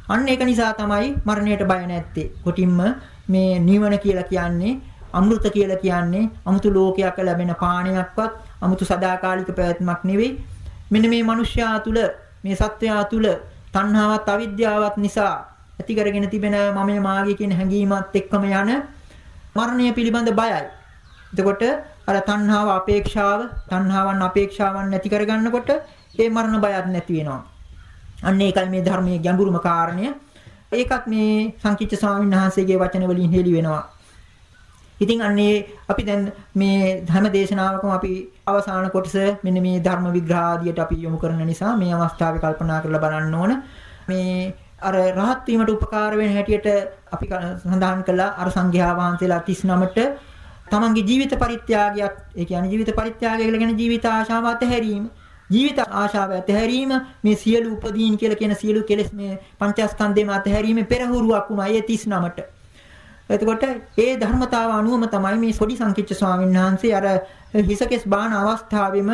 අන්න ඒක නිසා තමයි මරණයට බය නැත්තේ. කොටින්ම මේ නිවන කියලා කියන්නේ අමෘත කියලා කියන්නේ අමුතු ලෝකයක ලැබෙන පාණයක්වත් අමුතු සදාකාලික පැවැත්මක් නෙවෙයි. මෙන්න මේ මිනිස්යා තුල මේ සත්වයා තුල තණ්හාවත් අවිද්‍යාවත් නිසා ඇති කරගෙන තිබෙන මම මාගේ කියන හැඟීමත් එක්කම යන මරණය පිළිබඳ බයයි. එතකොට අර තණ්හාව අපේක්ෂාව තණ්හාවන් අපේක්ෂාවන් නැති කරගන්නකොට ඒ මරණ බයත් නැති වෙනවා. අන්න ඒකයි මේ ධර්මයේ ගැඹුරුම කාරණය. ඒකත් මේ සංකීර්ණ ස්වාමීන් වහන්සේගේ වචන වලින් හෙළි වෙනවා. ඉතින් අන්නේ අපි දැන් මේ ධර්ම දේශනාවකම අපි අවසාන කොටස මෙන්න මේ ධර්ම විග්‍රහ ආදියට අපි යොමු කරන නිසා මේ අවස්ථාවේ කල්පනා කරලා බලන්න ඕන මේ අර රහත් වීමට උපකාර වෙන හැටියට අපි සඳහන් කළා අර සංඝයා වහන්සේලා 39ට තමන්ගේ ජීවිත පරිත්‍යාගයක් ඒ කියන්නේ ජීවිත පරිත්‍යාගය කියලා කියන ජීවිත ආශාව අතහැරීම. ජීවිත ආශාව අතහැරීම මේ සියලු උපදීන් කියලා කියන සියලු කෙලෙස් මේ පංචස්කන්ධේම අතහැරීමේ පෙරහුරුවක් වුණා ඒ 39ට එතකොට ඒ ධර්මතාව අනුවම තමයි මේ පොඩි සංකිච්ඡ ස්වාමීන් වහන්සේ අර හිසකෙස් බාන අවස්ථාවෙම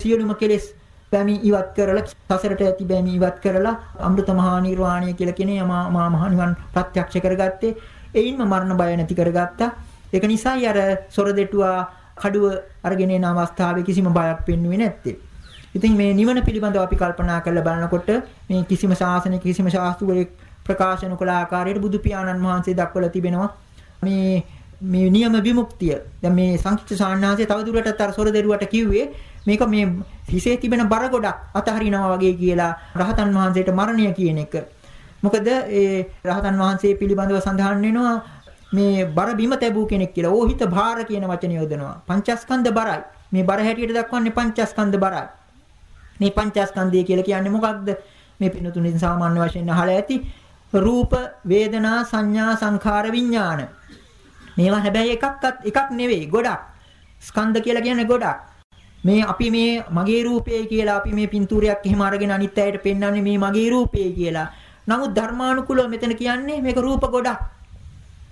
සියලුම කෙලෙස් බැමි ඉවත් කරලා සසරට ඇති බැමි ඉවත් කරලා අමෘත මහා නිර්වාණය කියලා කියන මහා මහා නිවන් ප්‍රත්‍යක්ෂ කරගත්තේ එයින්ම මරණ බය නැති කරගත්තා ඒක නිසායි අර සොර දෙටුවා කඩුව අරගෙන එන අවස්ථාවේ කිසිම බයක් පෙන්වුවේ නැත්තේ. ඉතින් මේ නිවන පිළිබඳව අපි කල්පනා කරලා බලනකොට මේ කිසිම ශාසනයක කිසිම ශාස්ත්‍රවලේ ප්‍රකාශන කළ ආකාරයට බුදු පියාණන් වහන්සේ දක්වලා තිබෙනවා. මේ මේ නියම විමුක්තිය. දැන් මේ සංකීර්ණ සාන්නාසය තවදුරටත් අර සොර දෙරුවට කිව්වේ මේක මේ හිසේ තිබෙන බර ගොඩක් අතහරිනවා වගේ කියලා රහතන් වහන්සේට මරණය කියන එක. මොකද ඒ රහතන් වහන්සේ පිළිබඳව සඳහන් වෙනවා මේ බර බිම තැබූ කෙනෙක් කියලා. ඕහිත භාර කියන වචනය යොදනවා. පංචස්කන්ධ බරයි. මේ බර හැටියට දක්වන්නේ පංචස්කන්ධ බරයි. මේ පංචස්කන්ධය කියලා කියන්නේ මොකක්ද? මේ පින්නතුනින් සාමාන්‍ය වශයෙන් අහලා ඇති රූප, වේදනා, සංඥා, සංඛාර, විඥාන. මේවා හැබැයි එකක්වත් එකක් නෙවෙයි ගොඩක්. ස්කන්ධ කියලා කියන්නේ ගොඩක්. මේ අපි මේ මගේ රූපේ කියලා අපි මේ පින්තූරයක් එහෙම අරගෙන අනිත් අයට පෙන්වන්නේ මේ මගේ රූපේ කියලා. නමුත් ධර්මානුකූලව මෙතන කියන්නේ මේක රූප ගොඩක්.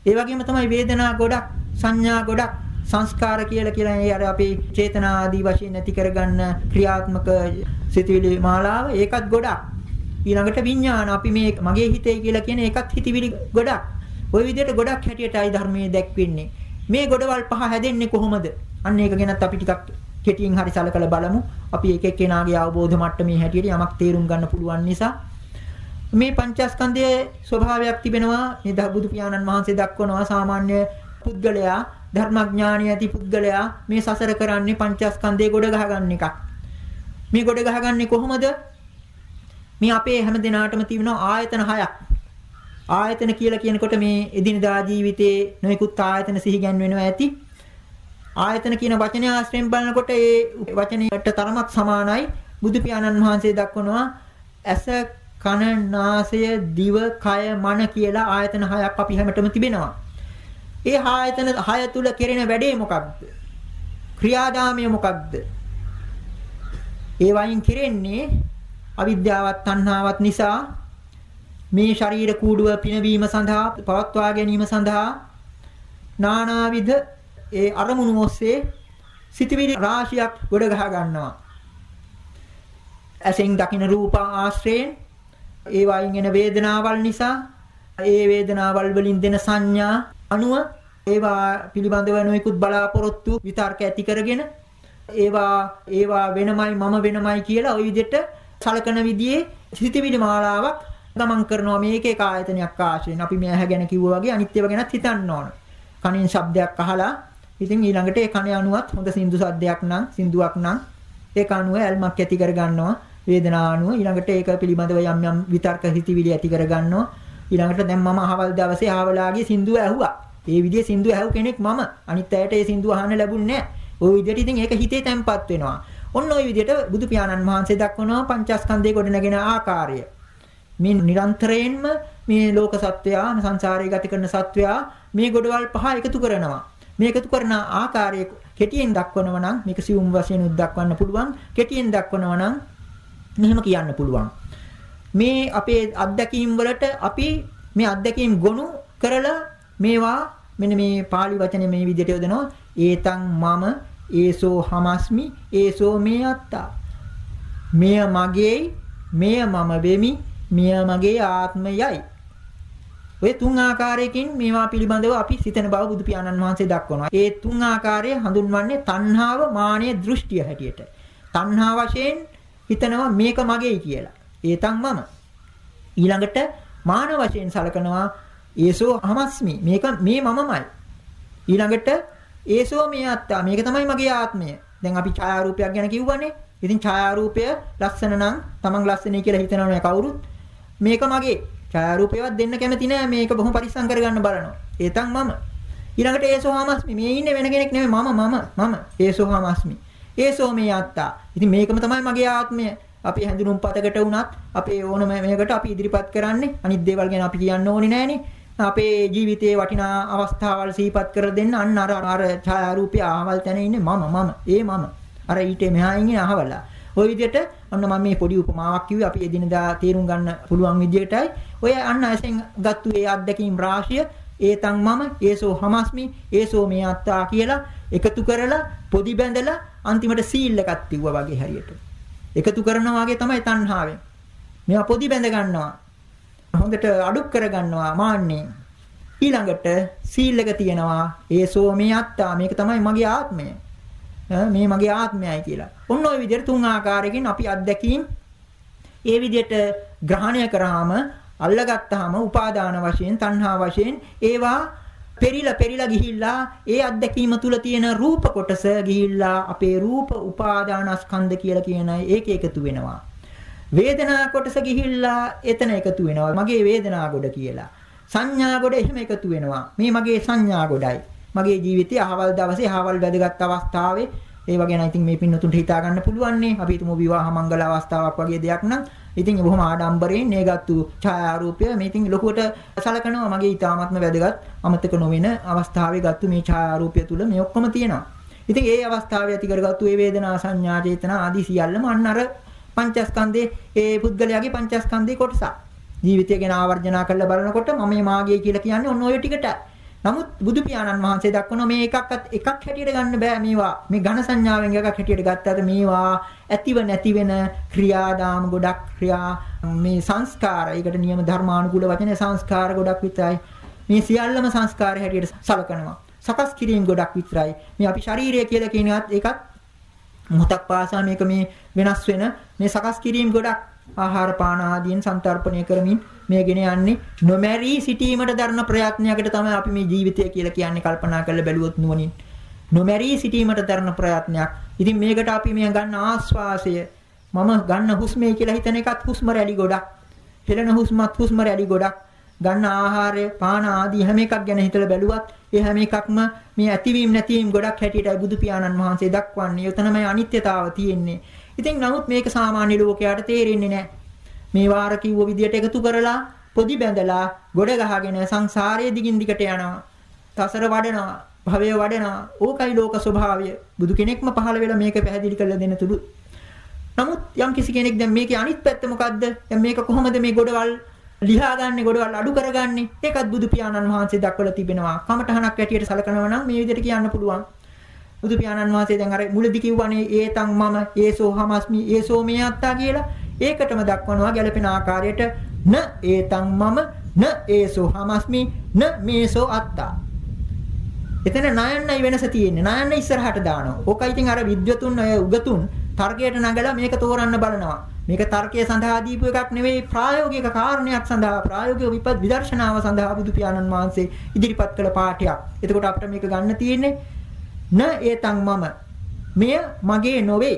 ඒ වගේම තමයි වේදනා ගොඩක්, සංඥා ගොඩක්, සංස්කාර කියලා කියලා ඒ අර අපේ චේතනා ආදී වශයෙන් නැති කරගන්න ක්‍රියාත්මක සිතුවිලි මාලාව ඒකත් ගොඩක්. ඊළඟට විඥාන අපි මේ මගේ හිතේ කියලා කියන එකත් හිතවිලි ගොඩක්. ওই විදිහට ගොඩක් හැටියටයි ධර්මයේ දැක්වෙන්නේ. මේ ගොඩවල් පහ හැදෙන්නේ කොහොමද? අන්න ඒක ගැනත් අපි ටිකක් කෙටියෙන් හරි සලකලා බලමු. අපි එක එක්කෙනාගේ අවබෝධ මට්ටමේ හැටියට යමක් තේරුම් ගන්න පුළුවන් නිසා මේ පංචස්කන්ධයේ ස්වභාවයක් තිබෙනවා. මේ බුදු පියාණන් වහන්සේ දක්වනවා සාමාන්‍ය පුද්ගලයා ධර්මඥානිය ඇති පුද්ගලයා මේ සසර කරන්නේ පංචස්කන්ධයේ ගොඩ ගහගන්න එකක්. මේ ගොඩ ගහගන්නේ කොහොමද? මේ අපේ හැම දිනාටම තියෙන ආයතන හයක්. ආයතන කියලා කියනකොට මේ එදිනදා ජීවිතයේ නොයෙකුත් ආයතන සිහි ගැන්වෙනවා ඇති. ආයතන කියන වචනය ආශ්‍රයෙන් බලනකොට ඒ වචනයට තරමක් සමානයි. බුදු පියාණන් වහන්සේ දක්වනවා ඇස කන නාසය දිව කය මන කියලා ආයතන හයක් අපි හැමතෙම තිබෙනවා. ඒ ආයතන හය තුල කෙරෙන වැඩේ මොකක්ද? ක්‍රියාදාමය මොකක්ද? ඒ වයින් කෙරෙන්නේ අවිද්‍යාවත් තණ්හාවත් නිසා මේ ශරීර කූඩුව පිනවීම සඳහා පවත්වා ගැනීම සඳහා නානාවිධ ඒ අරමුණු ඔස්සේ සිතවිලි රාශියක් ගොඩ ගහ ගන්නවා. ඇසෙන් දකින රූප ආශ්‍රයෙන් ඒ වයින් එන වේදනාවල් නිසා ඒ වේදනාවල් වලින් දෙන සංඥා අනුව ඒවා පිළිබඳව නොයෙකුත් බලාපොරොත්තු විතර්ක ඇති කරගෙන ඒවා ඒවා වෙනමයි මම වෙනමයි කියලා ওই විදිහට සලකන විදිහේ සිතිවිලි මාලාවක් ගමන් කරනවා මේක එක ආයතනයක් ආශ්‍රයෙන් අපි මේ ඇහැ ගැන කිව්වා වගේ අනිත් ඒවා ගැනත් හිතන්න ඕන. කනින් ශබ්දයක් අහලා ඉතින් ඊළඟට ඒ කනේ අනුවත් හොඳ සින්දු සද්දයක් නම් සින්දුවක් නම් ඒක අනුව ඇල්මක් ඇති කර ගන්නවා වේදනාව අනුව ඊළඟට ඒක පිළිබඳව යම් යම් විතර්ක හිතිවිලි ඇති කර ගන්නවා ඊළඟට දැන් මම අහවල් දවසේ ආවලාගේ සින්දුව ඇහුවා ඒ විදිහේ සින්දුව ඇහුව කෙනෙක් මම අනිත් අයට ඒ සින්දුව අහන්න ලැබුණේ නැහැ ওই විදිහට ඉතින් ඒක හිතේ තැම්පත් වෙනවා ඔන්න ওই විදිහට බුදු පියාණන් වහන්සේ දක්වනවා පංචස්කන්ධයේ ගොඩනගෙන ආකාරය. මේ නිරන්තරයෙන්ම මේ ලෝක සත්වයා සංසාරේ ගත කරන සත්වයා මේ ගොඩවල් පහ එකතු කරනවා. මේ එකතු කරන ආකාරය කෙටියෙන් දක්වනවා නම් මේක සියුම් වශයෙන් උත් දක්වන්න පුළුවන්. කෙටියෙන් දක්වනවා නම් මෙහෙම කියන්න පුළුවන්. මේ අපේ අත්දැකීම් වලට අපි මේ අත්දැකීම් ගොනු කරලා මේවා මෙන්න මේ pāli වචනේ මේ විදිහට යොදනවා. ඒතං මම ඒසෝ හමස්මි ඒසෝ මේ අත්තා මෙය මගේයි මෙය මම වෙමි මෙය මගේ ආත්මයයි ඔය තුන් ආකාරයකින් මේවා පිළිබඳව අපි සිතන බව බුදු පියාණන් වහන්සේ දක්වනවා. ඒ තුන් ආකාරය හඳුන්වන්නේ තණ්හාව, මානය, දෘෂ්ටිය හැටියට. තණ්හා වශයෙන් හිතනවා මේක මගේයි කියලා. ඒතන් මම. ඊළඟට මාන වශයෙන් සලකනවා ඒසෝ අහමස්මි. මේක මේ මමමයි. ඊළඟට ඒසෝ මේ අත්තා මේක තමයි මගේ ආත්මය. දැන් අපි ඡායාරූපයක් ගැන කිව්වනේ. ඉතින් ඡායාරූපය ලස්සන නම් තමන් ලස්සනයි කියලා හිතනවනේ කවුරුත්. මේක මගේ. ඡායාරූපයවත් දෙන්න කැමති නෑ මේක බොහොම පරිස්සම් කරගන්න බලනවා. ඒතන් මම. ඊළඟට ඒසෝ හාමස්මි මේ ඉන්නේ වෙන කෙනෙක් නෙමෙයි මම මම මම ඒසෝ හාමස්මි. ඒසෝ මේ අත්තා. ඉතින් මේකම තමයි මගේ ආත්මය. අපි හැඳුනුම් පතකට වුණත් අපේ ඕනම මේකට අපි ඉදිරිපත් කරන්නේ අනිත් දේවල් ගැන අපි කියන්න ඕනේ නෑනේ. අපේ ජීවිතයේ වටිනා අවස්ථාවල් සිහිපත් කර දෙන්න අන්න අර අර ඡායාරූපය ආවල් තැන ඉන්නේ මම මම ඒ මම අර ඊට මෙහා ඉන්නේ අහවලා ওই විදිහට අන්න මම මේ පොඩි උපමාවක් කිව්වේ අපි එදිනදා තේරුම් ගන්න පුළුවන් විදිහටයි ඔය අන්න ඇසෙන් ගත්තු ඒ අත්දැකීම් රාශිය ඒතන් මම ඒසෝ හමස්මි ඒසෝ මේ අත්තා කියලා එකතු කරලා පොදි බැඳලා අන්තිමට සීල් එකක් තිව්වා වගේ හරියට එකතු කරනවා වගේ තමයි තණ්හාවෙන් මේවා පොදි බැඳ ගන්නවා හොඳට අඩුක් කරගන්නවා මාන්නේ. ඊළඟට සීල් එක තියෙනවා. ඒ සෝමේ අත්තා මේක තමයි මගේ ආත්මය. මේ මගේ ආත්මයයි කියලා. ඔන්න ওই විදිහට තුන් ආකාරයකින් අපි අත්දැකීම් ඒ විදිහට ග්‍රහණය කරාම අල්ලගත්තාම උපාදාන වශයෙන් තණ්හා වශයෙන් ඒවා පෙරිලා පෙරිලා ගිහිල්ලා ඒ අත්දැකීම තුල තියෙන රූප කොටස ගිහිල්ලා අපේ රූප උපාදානස්කන්ධ කියලා කියන ඒක එකතු වෙනවා. වේදනා කොටස ගිහිල්ලා එතන එකතු වෙනවා. මගේ වේදනා ගොඩ කියලා. සංඥා ගොඩ එහෙම එකතු වෙනවා. මේ මගේ සංඥා ගොඩයි. මගේ ජීවිතයේ අහවල් දවසේ අහවල් වැදගත් අවස්ථාවේ ඒව ගැන ඉතින් මේ පින්නතුන්ට හිතා ගන්න පුළුවන් නේ. අපි හිතමු විවාහ මංගල අවස්ථාවක් වගේ දෙයක් නම් ඉතින් බොහොම ආඩම්බරයෙන් මේගත්තු ඡායාරූපය මේ ඉතින් ලොකුවට සලකනවා මගේ ඊ타ත්ම වැදගත් අමතක නොවන අවස්ථාවේ ගත්තු මේ ඡායාරූපය තුල මේ ඔක්කොම තියෙනවා. ඉතින් ඒ අවස්ථාවේ ඇති කරගත්තු ඒ වේදනා සංඥා චේතනා ආදී සියල්ලම අන්න අර පංචස්කන්ධේ ඒ පුද්ගලයාගේ පංචස්කන්ධේ කොටසක්. ජීවිතය ගැන ආවර්ජනා කරලා බලනකොට මම මාගේ කියලා කියන්නේ ඔන්න ඔය ටිකට. නමුත් බුදු පියාණන් වහන්සේ දක්වන මේ එකක්වත් එකක් හැටියට ගන්න බෑ මේවා. මේ ඝන සංඥාවෙන් එකක් හැටියට ගත්තාද මේවා ඇතිව නැති වෙන ක්‍රියාදාම ගොඩක් ක්‍රියා මේ සංස්කාර. ඒකට නියම ධර්මානුකූල වචනේ සංස්කාර ගොඩක් විතරයි. මේ සියල්ලම සංස්කාර හැටියට සලකනවා. සකස් කිරීම ගොඩක් විතරයි. මේ අපි ශරීරය කියලා කියනවත් ඒකත් මොහොතක් පාසා මේක මේ වෙනස් වෙන මේ සකස් කිරීම ගොඩක් ආහාර පාන ආදියෙන් සන්තරපණය කරමින් මේ ගෙන යන්නේ නොමැරී සිටීමට දරන ප්‍රයත්නයකට තමයි අපි මේ ජීවිතය කියලා කියන්නේ කල්පනා කරලා බැලුවොත් නුවණින් නොමැරී සිටීමට දරන ප්‍රයත්නයක්. ඉතින් මේකට අපි මේ ගන්න ආස්වාසය මම ගන්න හුස්මේ කියලා හිතන එකත් හුස්ම රැලි ගොඩක්. හෙළන හුස්මත් හුස්ම රැලි ගොඩක්. ගන්න ආහාරය පාන ආදී හැම එකක් ගැන හිතලා බැලුවත් ඒ හැම එකක්ම මේ ඇතිවීම නැතිවීම ගොඩක් හැටියටයි බුදු පියාණන් වහන්සේ දක්වන්නේ. යතනමයි අනිත්‍යතාව තියෙන්නේ. ඉතින් නමුත් මේක සාමාන්‍ය ලෝකයට තේරෙන්නේ නැහැ. මේ වාර කිව්ව විදියට එකතු කරලා පොදි බැඳලා ගොඩ ගහගෙන සංසාරයේ දිගින් දිගට යනවා. තසර වඩනවා, භවය වඩනවා. ඕකයි ලෝක ස්වභාවය. බුදු කෙනෙක්ම පහළ වෙලා මේක පැහැදිලි කරලා දෙන්න තුරු. නමුත් යම් කිසි කෙනෙක් දැන් මේකේ අනිත් පැත්ත මොකද්ද? දැන් මේක කොහොමද මේ ගොඩවල් ලියාගන්නේ ගොඩවල් අඩු කරගන්නේ? ඒකත් බුදු පියාණන් වහන්සේ දක්වලා තිබෙනවා. කමඨහනක් ඇටියට සලකනවා නම් මේ විදිහට කියන්න පුළුවන්. බුදු පියාණන් වහන්සේ දැන් අර මුලදි කිව්වනේ ඒතං මම ඒසෝ හමස්මි ඒසෝ මේ අත්තා කියලා. ඒකටම දක්වනවා ගැළපෙන ආකාරයට න ඒතං මම න ඒසෝ හමස්මි න මේසෝ අත්තා. එතන නයන්නයි වෙනස තියෙන්නේ. නයන්න ඉස්සරහට දානවා. ඕකයි ඉතින් අර විද්වතුන් අය උගතුන් තර්කයට නගලා මේක තෝරන්න බලනවා. මේක තර්කයේ සඳහා දීපු එකක් නෙවෙයි ප්‍රායෝගික කාරණයක් සඳහා ප්‍රායෝගික විපත් විදර්ශනාව සඳහා බුදු පියාණන් වහන්සේ ඉදිරිපත් කළ පාඩයක්. එතකොට අපිට මේක ගන්න තියෙන්නේ න ඒතං මම මෙය මගේ නොවේ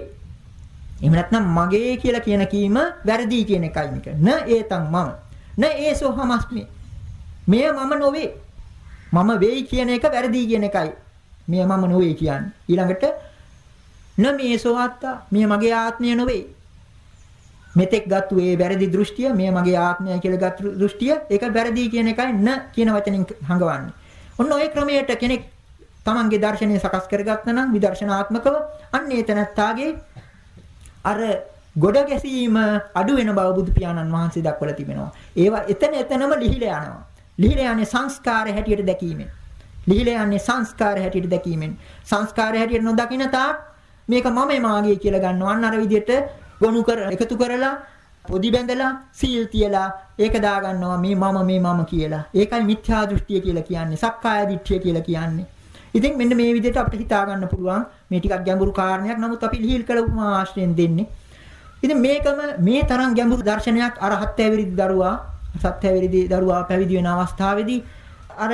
එහෙම නැත්නම් මගේ කියලා කියන කීම වැරදි කියන එකයි මේක. න ඒතං මම. න ඒසෝ හමස්මි. මෙය මම නොවේ. මම වෙයි කියන එක වැරදි කියන එකයි. මෙය මම නොවේ කියන්නේ. ඊළඟට න මේසෝ ආත්තා. මෙය මගේ ආත්මය නොවේ. මෙතෙක්ගත්තු ඒ වැරදි දෘෂ්ටිය මේ මගේ ආත්මය කියලා ගත්තු දෘෂ්ටිය ඒක වැරදි කියන එකයි න කියන වචنين හංගවන්නේ. ඔන්න ඔය ක්‍රමයට කෙනෙක් තමන්ගේ දර්ශනය සකස් කරගත්තා නම් විදර්ශනාත්මකව අන්න ඒ තනත්තාගේ අර ගොඩ ගැසීම අඩු වෙන බව බුදු පියාණන් වහන්සේ දක්වලා තිබෙනවා. ඒවා එතන එතනම ලිහිලා යනවා. ලිහිලා යන්නේ සංස්කාර හැටියට දැකීමෙන්. ලිහිලා යන්නේ සංස්කාර හැටියට දැකීමෙන්. සංස්කාර හැටියට නොදකින තාක් මේක මමයි මාගේ කියලා ගන්නවා. අන්න අර විදිහට ගොනු කර එකතු කරලා පොදි බැඳලා සීල් තියලා ඒක දාගන්නවා මේ මම මේ මම කියලා. ඒකයි මිත්‍යා දෘෂ්ටිය කියලා කියන්නේ. සක්කාය දිට්ඨිය කියලා කියන්නේ. ඉතින් මෙන්න මේ විදිහට අපිට හිතා ගන්න පුළුවන් මේ ටිකක් ගැඹුරු කාරණයක්. නමුත් අපි ලිහිල් කළ උපමා ආශ්‍රයෙන් දෙන්නේ. ඉතින් මේකම මේ තරම් ගැඹුරු දර්ශනයක් අර 70 විරිදි දරුවා 70 විරිදි දරුවා පැවිදි වෙන අවස්ථාවේදී අර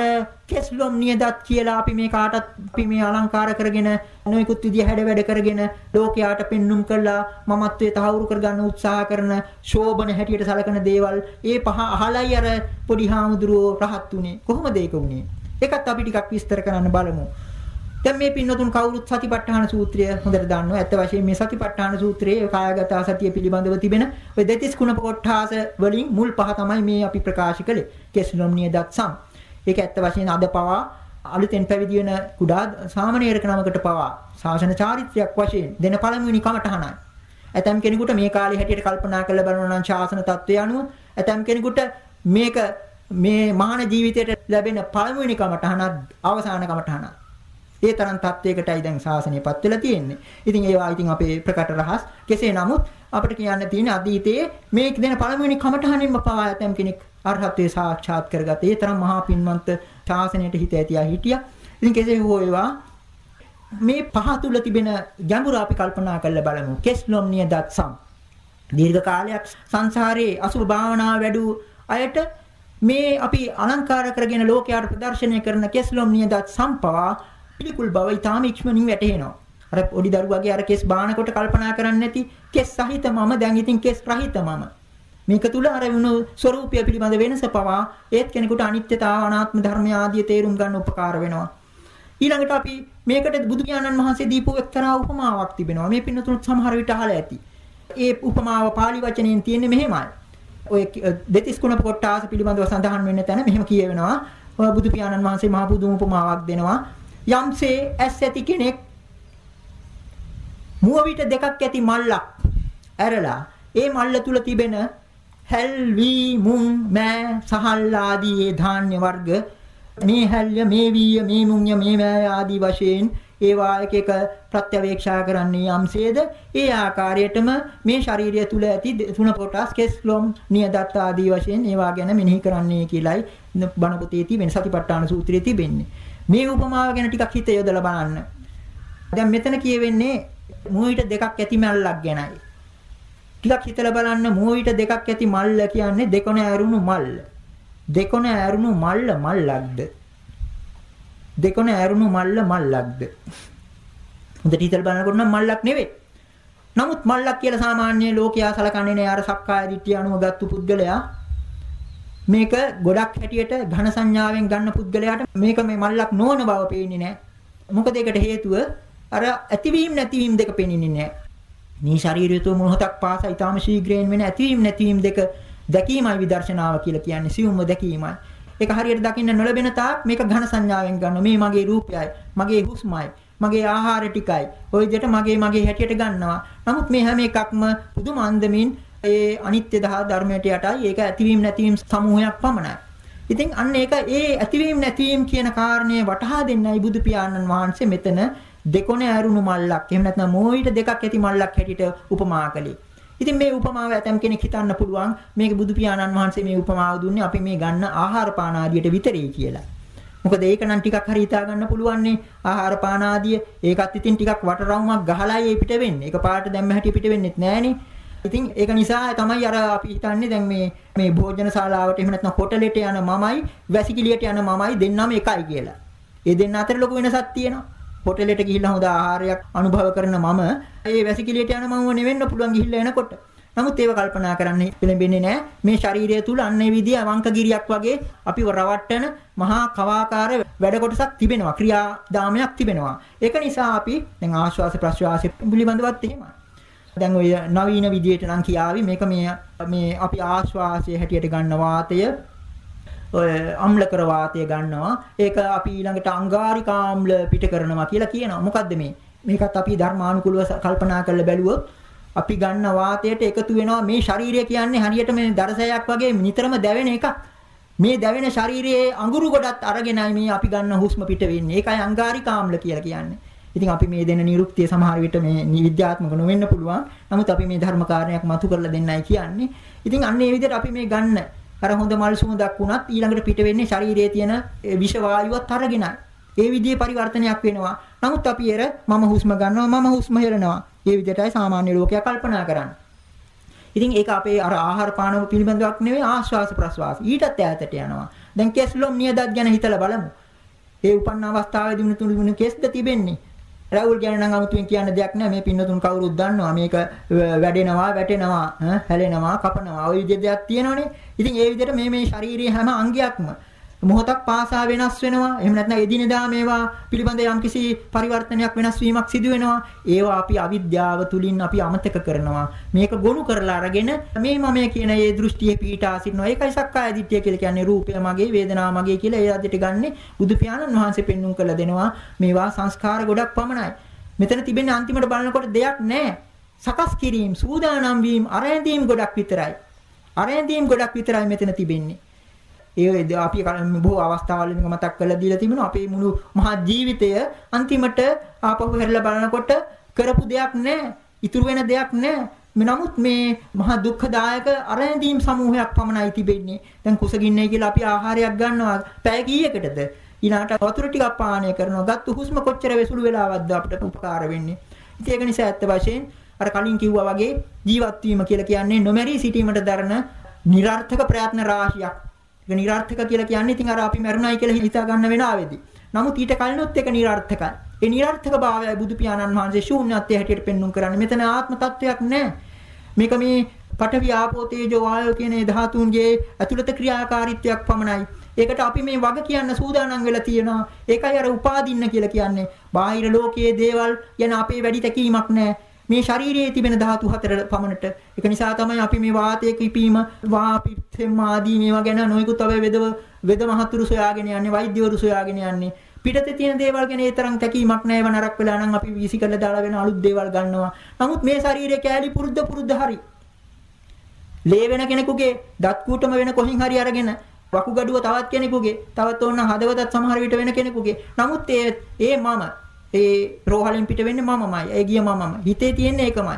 කෙස්ලොම් නියදත් කියලා අපි මේ කාටත් අපි මේ අලංකාර කරගෙන නොයෙකුත් විදිය හැඩ වැඩ කරගෙන ලෝකයාට පෙන්눔 කළා මමත්වයේ තහවුරු කරගන්න උත්සාහ කරන ශෝබන හැටියට සලකන දේවල් ඒ පහ අහලයි අර පොඩි හාමුදුරුවෝ රහත් උනේ කොහොමද ඒක උනේ ඒකත් අපි ටිකක් විස්තර කරන්න බලමු. දැන් මේ පින්නතුන් කවුරුත් සතිපට්ඨාන සූත්‍රය හොඳට දන්නවා. ඇත්ත වශයෙන්ම මේ සතිපට්ඨාන සූත්‍රයේ කායගත සතිය පිළිබඳව තිබෙන ඔය දෙතිස් කුණප කොට්ඨාස වලින් මුල් පහ තමයි මේ අපි ප්‍රකාශ කළේ. කෙස්ලොම්නිය දත්සම්. ඒක ඇත්ත වශයෙන් අද පවා අලුතෙන් පැවිදි වෙන කුඩා සාමණේරක නමකට පවා ශාසන චාරිත්‍රයක් වශයෙන් දෙන පළමුවෙනි කමඨහනයි. ඇතම් කෙනෙකුට මේ කාලේ හැටියට කල්පනා කරලා බලනවා නම් ශාසන තත්වය අනුව ඇතම් කෙනෙකුට මේක මේ මහාන ජීවිතයට ලැබෙන පළමුවෙනි කමඨහනත් අවසාන කමඨහනත්. ඒ තරම් තත්වයකටයි දැන් ශාසනයපත් වෙලා තියෙන්නේ. ඉතින් ඒවා ඉතින් අපේ ප්‍රකට රහස්. කෙසේ නමුත් අපිට කියන්න තියෙන අතීතයේ මේ දෙන පළමුවෙනි කමඨහනින්ම පවා ඇතම් කෙනෙක් අරහත්ත්වේ සාක්ෂාත් කරගත. ඒ තරම් මහා පින්වන්ත ශාසනයට හිත ඇතියා හිටියා. ඉතින් කෙසේ හෝ ඒවා මේ පහ තුල තිබෙන ගැඹුර අපි කල්පනා කරලා බලමු. කෙස්ලොම් නියදත් සම්. දීර්ඝ කාලයක් සංසාරේ අසුභ භාවනා වැඩු අයට මේ අපි අලංකාර කරගෙන ලෝකයට ප්‍රදර්ශනය කරන කෙස්ලොම් නියදත් සම්පවා පිළිකුල් බව ඊටාම ඉක්මනින් වැටහෙනවා. අර පොඩි දරුවගේ අර කෙස් බානකොට කල්පනා කරන්නේ නැති කෙස් සහිත මම දැන් ඉතින් කෙස් රහිත මම. මේක තුල අර වුණු ස්වરૂපය පිළිබඳ වෙනස පවා ඒත් කෙනෙකුට අනිත්‍යතාව අනාත්ම ධර්ම ආදී තේරුම් ගන්න උපකාර වෙනවා. ඊළඟට අපි මේකට බුදු පියාණන් වහන්සේ දීපු එක්තරා උපමාවක් තිබෙනවා. මේ පින්නතුන් සමහර විට අහලා ඇති. ඒ උපමාව pāli වචනයෙන් තියෙන්නේ මෙහෙමයි. ඔය දෙතිස් කුණප කොටාස පිළිබඳව සඳහන් වෙන්න තැන මෙහෙම කියවෙනවා. ඔය බුදු පියාණන් වහන්සේ මහ බුදුම උපමාවක් දෙනවා. යම්සේ ඇස් ඇති කෙනෙක් මුව විට දෙකක් ඇති මල්ලක් ඇරලා ඒ මල්ල තුල තිබෙන හැල් වී මුං මෑ සහල් ආදී ඒ ධාන්‍ය වර්ග මේ හැල්ය මේ වීය මේ මුංය මේ මෑ ආදී වශයෙන් ඒවා එක එක ප්‍රත්‍යවේක්ෂා කරන්නේ යම්සේද? ඒ ආකාරයටම මේ ශාරීරිය තුල ඇති තුන කොටස් කෙස්ලොම් නියදත් ආදී වශයෙන් ඒවා ගැන මෙනෙහි කරන්නේ කියලයි බණ පොතේ තිබෙන සතිපට්ඨාන සූත්‍රයේ තිබෙන්නේ. මේ උපමාව ගැන ටිකක් හිත යොදලා බලන්න. දැන් මෙතන කියවෙන්නේ මුවිට දෙකක් ඇති මල්ලක් ගැනයි. ටිකක් හිතලා බලන්න මුවිට දෙකක් ඇති මල්ල කියන්නේ දෙකොන ඇරුණු මල්ල. දෙකොන ඇරුණු මල්ල මල්ලක්ද? දෙකොන ඇරුණු මල්ල මල්ලක්ද? හොඳට හිතලා බලනකොට නම් මල්ලක් නෙවෙයි. නමුත් මල්ලක් කියලා සාමාන්‍ය ලෝකයා සලකන්නේ නෑ. අර සක්කාය දිට්ඨිය අනුව ගත්තු පුද්ගලයා. මේක ගොඩක් හැටියට ඝන සංඥාවෙන් ගන්න පුද්ගලයාට මේක මේ මල්ලක් නොවන බව පේන්නේ නෑ මොකද ඒකට හේතුව අර ඇතිවීම නැතිවීම දෙක පේන්නේ නෑ මේ ශරීරය තුළ මොහොතක් පාසා ඊටාම ශීඝ්‍රයෙන් වෙන ඇතිවීම නැතිවීම දෙක දැකීමයි විදර්ශනාව කියලා කියන්නේ සියුම්ව දැකීමයි. ඒක හරියට දකින්න නොලැබෙන තාක් මේක ඝන සංඥාවෙන් ගන්න. මේ මගේ රූපයයි, මගේ හුස්මයි, මගේ ආහාර ටිකයි. ওই විදිහට මගේ මගේ හැටියට ගන්නවා. නමුත් මේ හැම එකක්ම පුදුම අන්දමින් ඒ අනිත්‍ය දහ ධර්මයට යටයි. ඒක ඇතිවීම නැතිවීම සමූහයක් පමණයි. ඉතින් අන්න ඒක ඒ ඇතිවීම නැතිවීම කියන කාරණේ වටහා දෙන්නයි බුදු පියාණන් වහන්සේ මෙතන දෙකොනේ ඇරුණු මල්ලක් එහෙම නැත්නම් මෝහිත දෙකක් ඇති මල්ලක් හැටියට උපමා කළේ. ඉතින් මේ උපමාව ඇතම් කෙනෙක් හිතන්න පුළුවන් මේක බුදු පියාණන් වහන්සේ මේ උපමාව දුන්නේ අපි මේ ගන්න ආහාර පාන ආදියට විතරයි කියලා. මොකද ඒක නම් ටිකක් හරි හිතා ගන්න පුළුවන්නේ ආහාර පාන ආදිය. ඒකත් ඉතින් ටිකක් වටරවුමක් ගහලා ඒ පිට වෙන්නේ. ඒක පාට දැම්ම හැටි පිට වෙන්නේත් නෑනේ. ඉතින් ඒක නිසා තමයි අර අපි හිතන්නේ දැන් මේ මේ භෝජන ශාලාවට එහෙම නැත්නම් හොටලෙට යන මමයි වැසිකිළියට යන මමයි දෙන්නම එකයි කියලා. ඒ දෙන්න අතර ලොකු වෙනසක් තියෙනවා. හොටෙලෙට ගිහිල්ලා හොඳ ආහාරයක් අනුභව කරන මම ඒ වැසිකිළියට යන මම නෙවෙන්න පුළුවන් ගිහිල්ලා එනකොට. නමුත් ඒව කල්පනා කරන්න පිළිඹෙන්නේ නැහැ. මේ ශාරීරිය තුල අන්නේ විදිය අවංකගිරියක් වගේ අපිව රවට්ටන මහා කවාකාර වැඩ කොටසක් තිබෙනවා. ක්‍රියාදාමයක් තිබෙනවා. ඒක නිසා අපි දැන් ආශ්වාස ප්‍රශ්වාස පිළිබඳවත් එහෙමයි. දැන් ඔය නවීන විදියට නම් කියාවි මේක මේ මේ අපි ආශ්වාසයේ හැටියට ගන්න වාතය ඔය අම්ලකර වාතය ගන්නවා. ඒක අපි ඊළඟට අංගාරිකාම්ල පිට කරනවා කියලා කියනවා. මොකද්ද මේ? මේකත් අපි ධර්මානුකූලව කල්පනා කරලා බැලුවොත් අපි ගන්න වාතයට එකතු වෙනවා මේ ශරීරය කියන්නේ හරියට මේ දරසයක් වගේ නිතරම දැවෙන එකක්. මේ දැවෙන ශරීරයේ අඟුරු ගොඩත් අරගෙනයි මේ අපි ගන්න හුස්ම පිට වෙන්නේ. ඒකයි අංගාරිකාම්ල කියලා කියන්නේ. ඉතින් අපි මේ දෙන නිරුක්තිය සමහර විට මේ විද්‍යාත්මක නොවෙන්න පුළුවන්. නමුත් අපි මේ ධර්ම කාරණයක් මතු කරලා දෙන්නයි කියන්නේ. ඉතින් අන්න ඒ විදිහට අපි මේ ගන්න අර හොඳ මල් සුවඳක් වුණත් ඊළඟට පිට වෙන්නේ ශරීරයේ තියෙන විෂ වායුවත් අරගෙනයි. ඒ විදිහේ පරිවර්තනයක් වෙනවා. නමුත් අපි එර මම හුස්ම ගන්නවා මම හුස්ම හෙලනවා. ඒ විදිහටයි සාමාන්‍ය ලෝකයා කල්පනා කරන්නේ. ඉතින් ඒක අපේ අර ආහාර පාන පිළිබඳවක් නෙවෙයි ආශ්වාස ප්‍රශ්වාස. ඊටත් ඈතට යනවා. දැන් කෙස්ලොම් නියදත් ගැන හිතලා බලමු. ඒ උපන්න අවස්ථාවේදී වුණ තුන කෙස්ද තිබෙන්නේ. රැවුල් ගැන නම් අමුතුවෙන් කියන්න දෙයක් නැහැ. මේ පින්නතුන් කවුරුත් දන්නවා. මේක වැඩෙනවා, වැටෙනවා, හැලෙනවා, කපනවා. ওই විදිහ දෙයක් තියෙනවනේ. ඉතින් ඒ විදිහට මේ මේ ශාරීරික හැම අංගයක්ම මොහොතක් පාසා වෙනස් වෙනවා. එහෙම නැත්නම් එදිනෙදා මේවා පිළිබඳ යම්කිසි පරිවර්තනයක් වෙනස් වීමක් සිදු වෙනවා. ඒවා අපි අවිද්‍යාව තුලින් අපි අමතක කරනවා. මේක ගොනු කරලා අරගෙන මේ මම කියන මේ දෘෂ්ටියේ පීඨා සිටිනවා. ඒකයි සක්කාය දිට්ඨිය කියලා කියන්නේ රූපය මගේ, වේදනාව මගේ කියලා ඒ අදිට ගන්නෙ බුදු පියාණන් වහන්සේ පෙන්눔 කළ දෙනවා. මේවා සංස්කාර ගොඩක් පමණයි. මෙතන තිබෙන්නේ අන්තිමට බලනකොට දෙයක් නැහැ. සකස් කිරීම, සූදානම් වීම, අරැඳීම් ගොඩක් විතරයි. අරැඳීම් ගොඩක් විතරයි මෙතන තිබෙන්නේ. ඒ අපි බොහෝ අවස්ථාවල මේක මතක් කරලා දීලා තිබෙනවා අපේ මුළු මහා ජීවිතය අන්තිමට ආපහු හැරලා බලනකොට කරපු දෙයක් නැහැ ඉතුරු වෙන දෙයක් නැහැ නමුත් මේ මහා දුක්ඛදායක අරැඳීම් සමූහයක් පමණයි තිබෙන්නේ දැන් කුසගින්නේ කියලා අපි ආහාරයක් ගන්නවා පැය කීයකටද ඊළාට වතුර ටිකක් පානය කරනවා. ගත්තු හුස්ම කොච්චර වෙසුළු වෙලාවක්ද අපිට උපකාර වෙන්නේ. ඉතින් ඒක නිසා ඇත්ත වශයෙන් අර කලින් කිව්වා වගේ ජීවත් වීම කියලා කියන්නේ නොමැරී සිටීමට දරන નિરර්ථක ප්‍රයත්න රාශියක්. ඒක නිර්ාර්ථක කියලා කියන්නේ ඉතින් අර අපි මරුණයි කියලා හිතා ගන්න වෙනාවේදී. නමුත් ඊට කලිනුත් ඒක නිර්ාර්ථකයි. ඒ නිර්ාර්ථක භාවයයි බුදු පියාණන් වහන්සේ ශූන්‍යත්වයේ හැටියට පෙන්눔 කරන්නේ. මෙතන ආත්ම තත්වයක් නැහැ. මේක මේ පඨවි ආපෝ තේජෝ වායෝ කියන ධාතුන්ගේ ඇතුළත ක්‍රියාකාරීත්වයක් පමණයි. ඒකට අපි මේ වග කියන්න සූදානම් වෙලා තියෙනවා. ඒකයි අර උපාදින්න කියලා කියන්නේ. බාහිර ලෝකයේ දේවල් යන අපේ වැඩි තැකීමක් නැහැ. මේ ශරීරයේ තිබෙන ධාතු හතර පමණට. ඒක නිසා තමයි අපි මේ වාතයේ කිපීම, වාපිත්ෙම් ආදී මේවා ගැන නොයෙකුත් අපි වෙදව වෙද මහතුරු සොයාගෙන යන්නේ, වෛද්‍යවරු සොයාගෙන යන්නේ. පිටතේ තියෙන දේවල් ගැන ඒ තරම් තැකීමක් නැහැ. ඒව නරක වෙලා නම් අපි වීසි කරලා දාලා වෙන අලුත් දේවල් ගන්නවා. නමුත් මේ ශරීරයේ කෑලි පුරුද්ද පුරුද්ද හරි. ලේ වෙන කෙනෙකුගේ දත් කූටම වෙන කොහින් හරි අරගෙන වකුගඩුව තවත් කෙනෙකුගේ තවත් ඕන හදවතත් සමහර විට වෙන කෙනෙකුගේ නමුත් ඒ ඒ මම ඒ රෝහලින් පිට වෙන්නේ මමමයි. ඒ ගිය මමම හිතේ තියෙන්නේ ඒකමයි.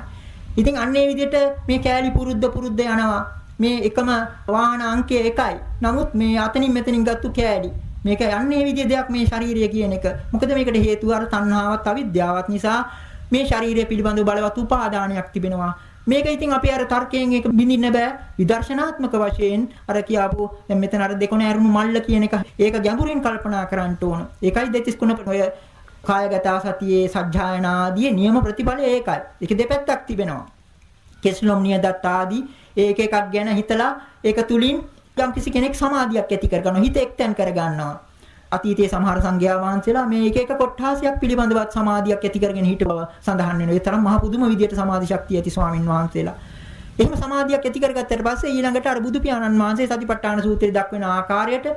ඉතින් අන්න ඒ විදිහට මේ කෑලි පුරුද්ද පුරුද්ද යනවා. මේ එකම වාහන අංකය එකයි. නමුත් මේ අතනින් මෙතනින් ගත්තු කෑලි. මේක යන්නේ විදිහ දෙයක් මේ ශාරීරිය කියන එක. මොකද මේකට හේතුව අර තණ්හාවත් අවිද්‍යාවත් නිසා මේ ශාරීරිය පිළිබඳව බලවත් උපාදානයක් තිබෙනවා. මේක ඉතින් අපි අර තර්කයෙන් එක බින්දින්න බෑ. විදර්ශනාත්මක වශයෙන් අර කියාපු දැන් මෙතන අර දෙකොණ ඇරුණු මල්ල කියන එක. ඒක ගැඹුරින් කල්පනා කරන්න ඕන. ඒකයි දෙතිස් කුණ ඔය කායගත සතියේ සත්‍යයනාදී නියම ප්‍රතිඵලය ඒකයි. ඒක දෙපැත්තක් තිබෙනවා. කෙස්ලොම් නියදත් ආදී ඒක එකක් ගැන හිතලා ඒක තුලින් යම් කිසි කෙනෙක් සමාධියක් ඇති කර ගන්නවා. හිත එක්තෙන් කර ගන්නවා. අතීතයේ සමහර සංඝයා වහන්සේලා මේ එක එක කොට්ඨාසයක් පිළිබඳවත් සමාධියක් ඇති කරගෙන හිට බව සඳහන් වෙනවා. ඒ තරම් මහ පුදුම විදියට සමාධි ශක්තිය ඇති ස්වාමින් වහන්සේලා. එහෙම සමාධියක් ඇති කරගත්තට පස්සේ ඊළඟට අර බුදු පියාණන් වහන්සේ සතිපට්ඨාන සූත්‍රයේ දක්වන ආකාරයට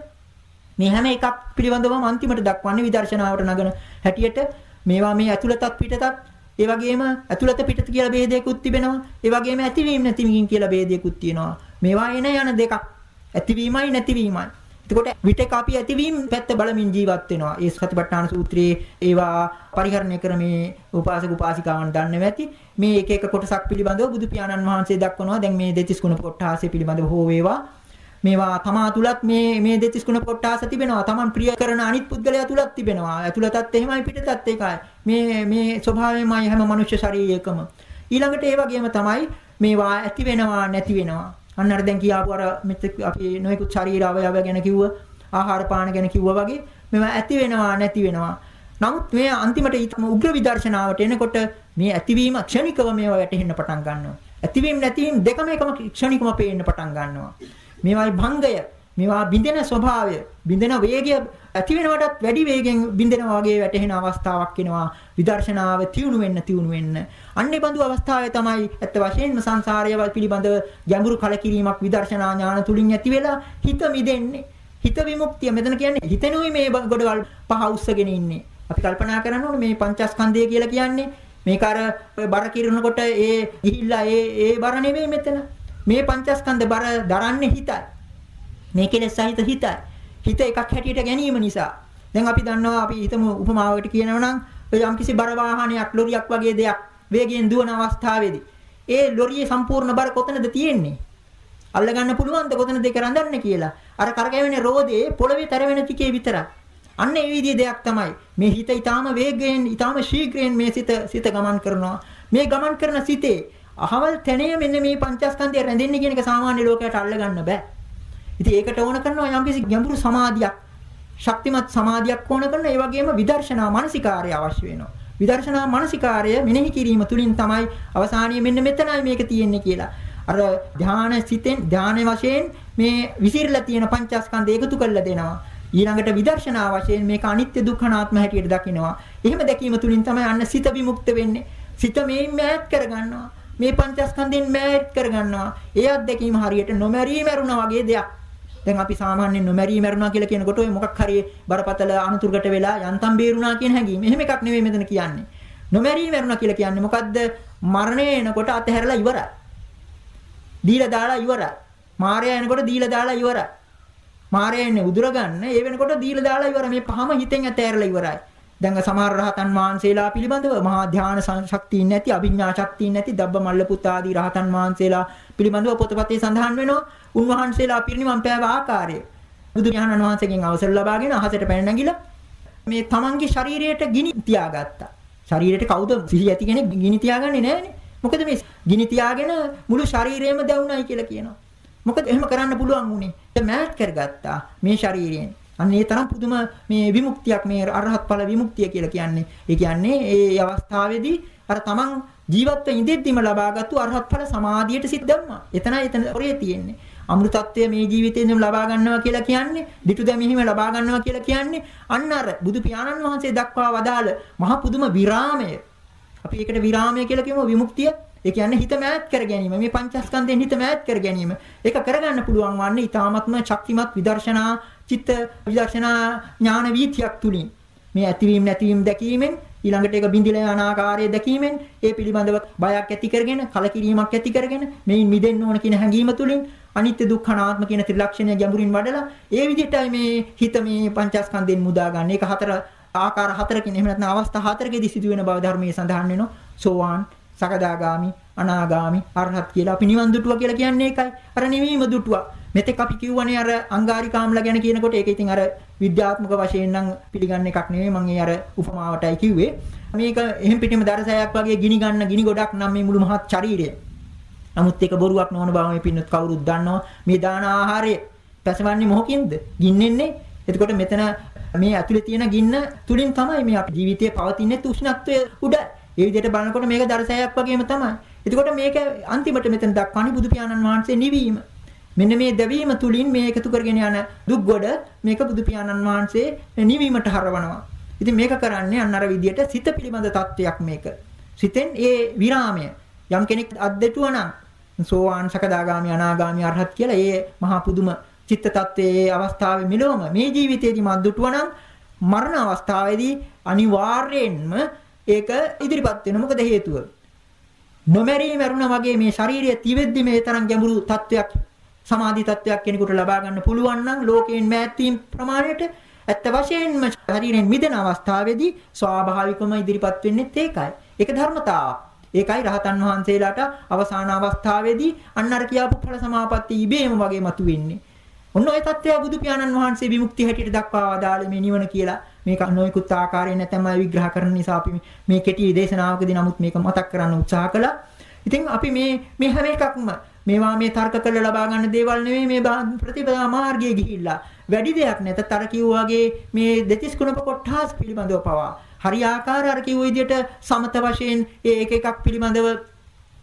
මේ හැම එකක් පිළිබඳවම අන්තිමට දක්වන්නේ විදර්ශනාවට නගන හැටියට මේවා මේ ඇතුළතත් පිටතත් ඒ වගේම ඇතුළත පිටත කියලා ભેදයකුත් තිබෙනවා. ඒ වගේම ඇතිවීම නැතිවීම කියලා ભેදයකුත් තියෙනවා. මේවා එන යන දෙකක්. ඇතිවීමයි නැතිවීමයි. එතකොට විටක අපි ඇතිවීම පැත්ත බලමින් ජීවත් වෙනවා. ඒ සතිපට්ඨාන සූත්‍රයේ ඒවා පරිහරණය කරමේ උපාසක උපාසිකාවන් දන්නේ නැති මේ එක එක කොටසක් පිළිබඳව බුදු පියාණන් වහන්සේ දක්වනවා. දැන් මේ දෙතිස් ගුණ කොටාසය පිළිබඳව හෝ වේවා මේවා තමා තුලත් මේ මේ දෙතිස් ගුණ කොටාස තිබෙනවා. Taman ප්‍රිය කරන අනිත් පුද්ගලයා තුලත් තිබෙනවා. ඇතුළතත් එහෙමයි පිටතත් ඒකයි. මේ මේ ස්වභාවයමයි හැම මනුෂ්‍ය ශරීරයකම. ඊළඟට ඒ වගේම තමයි මේවා ඇති වෙනවා නැති වෙනවා. අන්න අර දැන් කියාපු අර මෙත් අපි නොයෙකුත් ශරීර අවයව ගැන කිව්ව ආහාර පාන ගැන කිව්වා වගේ මේවා ඇති වෙනවා නැති වෙනවා. නමුත් මේ අන්තිමට ඊටම උග්‍ර විදර්ශනාවට එනකොට මේ ඇතිවීම ක්ෂණිකව මේවා වැටහෙන්න පටන් ගන්නවා. ඇතිවීම නැතිවීම දෙකම එකම ක්ෂණිකව පේන්න පටන් ගන්නවා. මේවායි භංගය මේවා බින්දෙන ස්වභාවය බින්දෙන වේගය ඇති වෙනවටත් වැඩි වේගෙන් බින්දෙනවා වගේ වැටහෙන අවස්ථාවක් එනවා. විදර්ශනාව තියුණු වෙන්න තියුණු වෙන්න. අන්නේ බඳු අවස්ථාවේ තමයි ඇත්ත වශයෙන්ම සංසාරය පිළිබඳව ගැඹුරු කලකිරීමක් විදර්ශනා ඥාන තුලින් ඇති වෙලා හිත මිදෙන්නේ. හිත විමුක්තිය. මෙතන කියන්නේ හිතෙනුයි මේ ගොඩවල් පහ උස්සගෙන ඉන්නේ. අපි කල්පනා කරන්න ඕනේ මේ පංචස්කන්ධය කියලා කියන්නේ. මේක අර බර කිරනකොට ඒ ගිහිල්ලා ඒ ඒ බර නෙමෙයි මෙතන. මේ පංචස්කන්ධ බර දරන්නේ හිතයි මේ කෙලෙස් සහිත හිතයි. හිත එකක් හැටියට ගැනීම නිසා. දැන් අපි දන්නවා අපි හිතමු උපමාවකට කියනවා නම් ඔය යම්කිසි බර වාහනයක් ලොරියක් වගේ දෙයක් වේගයෙන් දුවන අවස්ථාවේදී ඒ ලොරියේ සම්පූර්ණ බර කොතනද තියෙන්නේ? අල්ලගන්න පුළුවන්ද කොතනද ඒක රඳන්නේ කියලා. අර කරකැවෙන රෝදේ පොළවේ තරවෙන ටිකේ විතරයි. අන්න ඒ විදිහේ දෙයක් තමයි. මේ හිත ඊටාම වේගයෙන් ඊටාම ශීඝ්‍රයෙන් මේ සිත සිත ගමන් කරනවා. මේ ගමන් කරන සිතේ අහවල් තැනේ මෙන්න මේ පංචස්කන්ධය රැඳෙන්නේ කියන එක සාමාන්‍ය ලෝකයට අල්ලගන්න බෑ. ඉතින් ඒකට ඕන කරනවා යම්කිසි ගැඹුරු සමාධියක්, ශක්තිමත් සමාධියක් ඕන කරන ඒ වගේම විදර්ශනා මානසිකාර්ය අවශ්‍ය වෙනවා. විදර්ශනා මානසිකාර්ය මෙනෙහි කිරීම තුලින් තමයි අවසානයේ මෙන්න මෙතනයි මේක තියෙන්නේ කියලා. අර ධාන සිතෙන් ධාන වශයෙන් මේ විසිරලා තියෙන පංචස්කන්ධය එකතු කරලා දෙනවා. ඊළඟට විදර්ශනා වශයෙන් මේක අනිත්‍ය දුක්ඛනාත්ම හැටියට දකිනවා. එහෙම දැකීම තුලින් තමයි අන්න සිත විමුක්ත වෙන්නේ. සිත මේන් මෑත් කරගන්නවා. මේ පංචස්කන්ධෙන් මෑත් කරගන්නවා. ඒ අත්දැකීම හරියට නොමැරී මරුණා වගේ දෙයක්. දැන් අපි සාමාන්‍යයෙන් නොමැරී මැරුණා කියලා කියනකොට ඔය මොකක් හරි බරපතල අනතුරකට වෙලා යන්තම් බේරුණා කියන හැඟීම. එහෙම එකක් නෙවෙයි මෙතන කියන්නේ. නොමැරී මැරුණා කියලා කියන්නේ මොකද්ද? මරණය එනකොට අතහැරලා ඉවරයි. දීලා දාලා ඉවරයි. මාරයා එනකොට දීලා දාලා ඉවරයි. මාරයා එන්නේ උදුර ගන්න. ඒ වෙනකොට දීලා දාලා ඉවරයි. මේ පහම හිතෙන් අතහැරලා ඉවරයි. දැන් සමහර රහතන් වහන්සේලා පිළිබඳව මහා ධාන ශක්තියින් නැති අභිඥා ශක්තියින් නැති දබ්බ මල්ල පුත් ආදී රහතන් වහන්සේලා පිළිබඳව පොතපතේ සඳහන් වෙනවා උන්වහන්සේලා පිරිනිවන් පෑව ආකාරය බුදු පියාණන් වහන්සේගෙන් අවසර ලබාගෙන අහසට පැන නැගිලා මේ තමන්ගේ ශරීරයට ගිනි තියාගත්තා. ශරීරයට කවුද සිහි ඇති කෙනෙක් ගිනි තියාගන්නේ නැහනේ. මොකද මේ ගිනි තියාගෙන මුළු ශරීරයම දැවුණයි කියලා කියනවා. මොකද එහෙම කරන්න පුළුවන් උනේ. මෑත් කරගත්තා මේ ශරීරයෙන්. අන්න ඒ තරම් පුදුම මේ විමුක්තියක් මේ අරහත් ඵල විමුක්තිය කියලා කියන්නේ. ඒ කියන්නේ ඒ අවස්ථාවේදී අර තමන් ජීවත්ව ඉඳෙද්දිම ලබාගත්තු අරහත් ඵල සමාධියට සිත් ධම්මා. එතනයි එතන ඔරේ තියෙන්නේ. අමෘතත්වය මේ ජීවිතේදීම ලබා ගන්නවා කියලා කියන්නේ, dittu දැමීම ලබා ගන්නවා කියලා කියන්නේ අන්න අර බුදු පියාණන් වහන්සේ දක්වා වදාළ මහ පුදුම විරාමය. අපි ඒකට විරාමය කියලා කියමු විමුක්තිය. ඒ කියන්නේ හිත මෑත් කර ගැනීම. මේ පංචස්කන්ධයෙන් හිත මෑත් කර ගැනීම. ඒක කරගන්න පුළුවන් වන්නේ ඊ타ත්ම ශක්තිමත් විදර්ශනා චිත්ත විදර්ශනා ඥාන වීතියක් තුලින්. මේ ඇතිවීම නැතිවීම දැකීමෙන් ඊළඟට ඒක බිඳිලා යන ආකාරය දැකීමෙන් ඒ පිළිබඳව බයක් ඇති කරගෙන කලකිරීමක් ඇති කරගෙන මේන් මිදෙන්න ඕන කියන හැඟීම තුලින් අනිත්‍ය දුක්ඛ අනාත්ම කියන ත්‍රිලක්ෂණය ගැඹුරින් වඩලා ඒ විදිහටයි මේ හිත මේ පංචස්කන්ධයෙන් මුදා ගන්න. ඒක හතර ආකාර හතරකින් එහෙම නැත්නම් අවස්ථා හතරකදී සිදුවෙන බව ධර්මයේ සඳහන් වෙනවා. සෝවාන් සකදාගාමි, අනාගාමි, අරහත් කියලා අපි නිවන් දුටුවා කියලා කියන්නේ ඒකයි. අර නිවීම දුටුවා. මෙතෙක් අපි කිව්වනේ අර අංගාරිකාම්ලා ගැන කියනකොට ඒක ඉතින් අර විද්‍යාත්මක වශයෙන් නම් පිළිගන්න එකක් නෙවෙයි මම ඒ අර උපමාවටයි කිව්වේ. මේක එහෙම් පිටින්ම දරසයක් වගේ ගිනි ගන්න ගිනි ගොඩක් නම් මේ මුළු මහත් ශරීරය. නමුත් ඒක බොරුවක් නොවන බව මේ පින්නත් කවුරුත් දන්නවා. මේ දාන ආහාරය පැසවන්නේ මොහොකින්ද? ගින්නෙන්නේ. එතකොට මෙතන මේ ඇතුලේ තියෙන ගින්න තුලින් තමයි මේ අපි ජීවිතයේ පවතින උෂ්ණත්වය උඩ ඒ විදිහට බලනකොට මේක දරසයක් වගේම තමයි. එතකොට මේක අන්තිමට මෙතන දක්වන්නේ බුදු පියාණන් වහන්සේ නිවීම. මෙන්න මේ දැවීම තුලින් මේ එකතු කරගෙන යන දුක් ගොඩ මේක බුදු පියාණන් වහන්සේ නිවීමට හරවනවා. ඉතින් මේක කරන්නේ අන්න අර විදිහට සිත පිළිබඳ தත්වයක් මේක. සිතෙන් ඒ විරාමය යම් කෙනෙක් අද්දෙටුවා නම් සෝවාන් සකදාගාමි අනාගාමි අරහත් කියලා ඒ මහා පුදුම චිත්ත tattve අවස්ථාවේ මිලවම මේ ජීවිතේදී මද්දුටුවා නම් මරණ අවස්ථාවේදී අනිවාර්යයෙන්ම ඒක ඉදිරිපත් වෙනවා. මොකද හේතුව? නොමැරී මරුණා වගේ මේ ශාරීරිය තිවෙද්දි මේ තරම් ගැඹුරු තත්වයක් සමාධි තත්වයක් කෙනෙකුට ලබා ගන්න පුළුවන් නම් ලෝකයෙන් මෑත් වීම ප්‍රමාණයට ඇත්ත වශයෙන්ම ශරීරයෙන් මිදෙන අවස්ථාවේදී ස්වාභාවිකවම ඉදිරිපත් වෙන්නේ ඒකයි. ඒක ධර්මතාවක්. ඒකයි රහතන් වහන්සේලාට අවසාන අවස්ථාවේදී අන්න අර කියාපු ඵල සමාපatti ඉබේම වගේ මතුවෙන්නේ. ඔන්න ඔය தත්ත්වය බුදු පියාණන් වහන්සේ විමුක්තිය හැටියට දක්වා වදාළේ මේ නිවන කියලා. මේක නොයෙකුත් ආකාරයෙන් නැතම විග්‍රහ කරන නිසා අපි මේ කෙටි දේශනාවකදී නමුත් මේක මතක් කරන්න උත්සාහ කළා. ඉතින් අපි මේ මේ හැම එකක්ම මේවා මේ තර්ක කරලා ලබා ගන්න දේවල් නෙවෙයි මේ ප්‍රතිපදා මාර්ගයේ ගිහිල්ලා. වැඩි දෙයක් නැතත් අර වගේ මේ දෙතිස් කුණප කොට්ටාස් පිළිබඳව පවා. හරි ආකාර අර කිව්ව විදිහට සමත වශයෙන් ඒ එක එකක් පිළිබඳව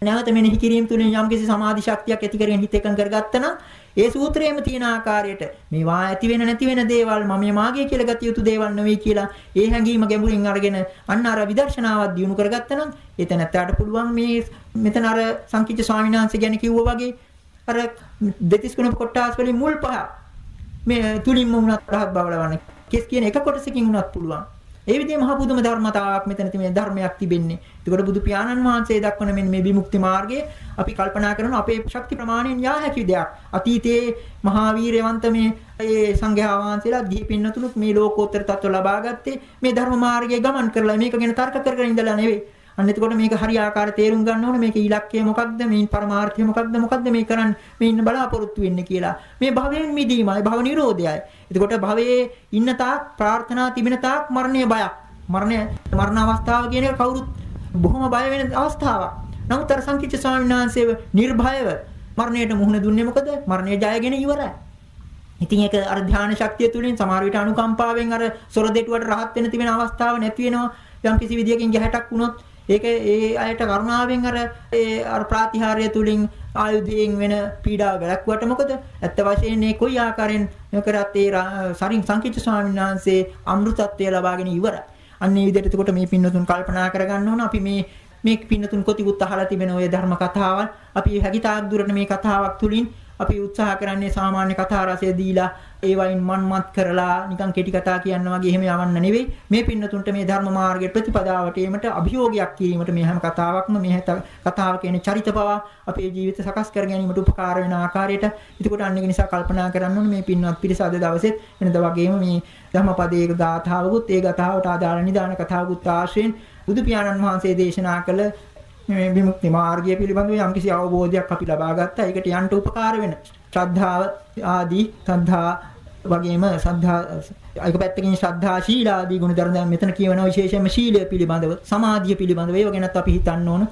නැවත මෙනෙහි කිරීම තුළින් යම්කිසි සමාධි ශක්තියක් ඇති කරගෙන හිත එකඟ කරගත්තා නම් ඒ සූත්‍රයේම තියෙන ආකාරයට මේවා ඇති වෙන නැති වෙන දේවල් මම මාගේ කියලා ගත යුතු දේවල් නෙවෙයි කියලා ඒ හැඟීම ගැඹුරින් අරගෙන අන්න අර විදර්ශනාවක් දියුණු කරගත්තා නම් එතන ඇත්තට පුළුවන් මේ මෙතන අර සංකීර්ණ ස්වාමීන් වහන්සේ ගැන කිව්වා වගේ අර දෙතිස් කුණ කොටස් වලින් මුල් පහ මේ තුලින්ම වුණත් රහත් බව ලබන්න. කෙස් කියන එක කොටසකින් වුණත් පුළුවන්. ඒ විදිහේ මහ පුදුම ධර්මතාවක් මෙතන තියෙන ධර්මයක් තිබෙන්නේ. ඒකට බුදු පියාණන් වහන්සේ දක්වන මෙන්න මේ විමුක්ති මාර්ගයේ අපි කල්පනා කරන අපේ ශක්ති ප්‍රමාණයෙන් යා හැකි දෙයක්. අතීතයේ මහා වීරයවන්ත මේ ඒ සංඝයා වහන්සේලා ගිහි පින්නතුණුත් මේ ලෝකෝත්තර තත්ත්ව ලබා ගත්තේ මේ ධර්ම මාර්ගයේ ගමන් කරලා මේක ගැන තර්ක කරගෙන ඉඳලා නෙවෙයි. අන්න එතකොට මේක හරි ආකාර තේරුම් ගන්න ඕනේ. මේකේ ඉලක්කය මොකක්ද මේ පරමාර්ථය මොකක්ද මොකක්ද මේ කරන්නේ? මේ ඉන්න බලාපොරොත්තු වෙන්නේ කියලා. මේ භවයෙන් මිදීමයි භව නිරෝධයයි. එතකොට භවයේ ඉන්න තාක් ප්‍රාර්ථනා තිබෙන තාක් මරණය බයක්. මරණය මරණ අවස්ථාව කියන එක කවුරුත් බොහොම බය වෙන අවස්ථාවක්. නමුත් අර සංකීර්ණ ස්වාමීන් වහන්සේව නිර්භයව මරණයට මුහුණ දුන්නේ මොකද? මරණය ජයගෙන ඉවරයි. ඉතින් ඒක අර ධානය ශක්තිය තුලින් සමහර විට අනුකම්පාවෙන් අර සොර දෙටුවට රහත් වෙන තිබෙන අවස්ථාව නැති වෙනවා. යම් කිසි විදියකින් ගැහැටක් වුණොත් ඒක ඒ අයට කරුණාවෙන් අර ඒ අර ප්‍රාතිහාර්ය තුලින් ආයුධයෙන් වෙන පීඩාව වැළැක්වුවට මොකද ඇත්ත වශයෙන් මේ කොයි ආකාරයෙන් කරත් ඒ සරින් සංකීර්ණ ස්වාමීන් වහන්සේ අමෘතත්වය ලබාගෙන ඉවරයි. අන්න ඒ විදිහට එතකොට මේ පින්නතුන් කල්පනා කරගන්න ඕන අපි මේ මේ පින්නතුන් කොතිකුත් අහලා තිබෙන ওই ධර්ම කතාවල් අපි හැකිතාක් දුරට මේ කතාවක් තුලින් අපි උත්සාහ කරන්නේ සාමාන්‍ය කතා රසය දීලා ඒ වයින් මන්මත් කරලා නිකන් කෙටි කතා කියන්න වගේ එහෙම යවන්න නෙවෙයි. මේ පින්නතුන්ට මේ ධර්ම මාර්ගයේ ප්‍රතිපදාවට ඒමට අභියෝගයක් කිරීමට මේ හැම කතාවක්ම මේ කතාව කියන චරිත පවා අපේ ජීවිත සකස් කර ගැනීමට උපකාර වෙන ආකාරයට. එතකොට අන්න ඒක නිසා කල්පනා කරන්න ඕනේ මේ පින්වත් පිරිස අද දවසෙත් වෙනද වගේම මේ ධම්මපදයක ගාථාවකුත් ඒ ගාථාවට අදාළ නිදාන කතාවකුත් ආශ්‍රයෙන් බුදු පියාණන් වහන්සේ දේශනා කළ මේ විමුක්ති මාර්ගය පිළිබඳව යම්කිසි අවබෝධයක් අපි ලබා ගත්තා. ඒකට යන්න උපකාර වෙන ශ්‍රද්ධාව ආදී සද්ධා වගේම සද්ධා ඒක පැත්තකින් ශ්‍රද්ධා ශීලාදී ගුණ ධර්ම දැන් මෙතන කියවන විශේෂයෙන්ම ශීලය පිළිබඳව සමාධිය පිළිබඳව ඒව ගැනත් අපි හිතන්න ඕන.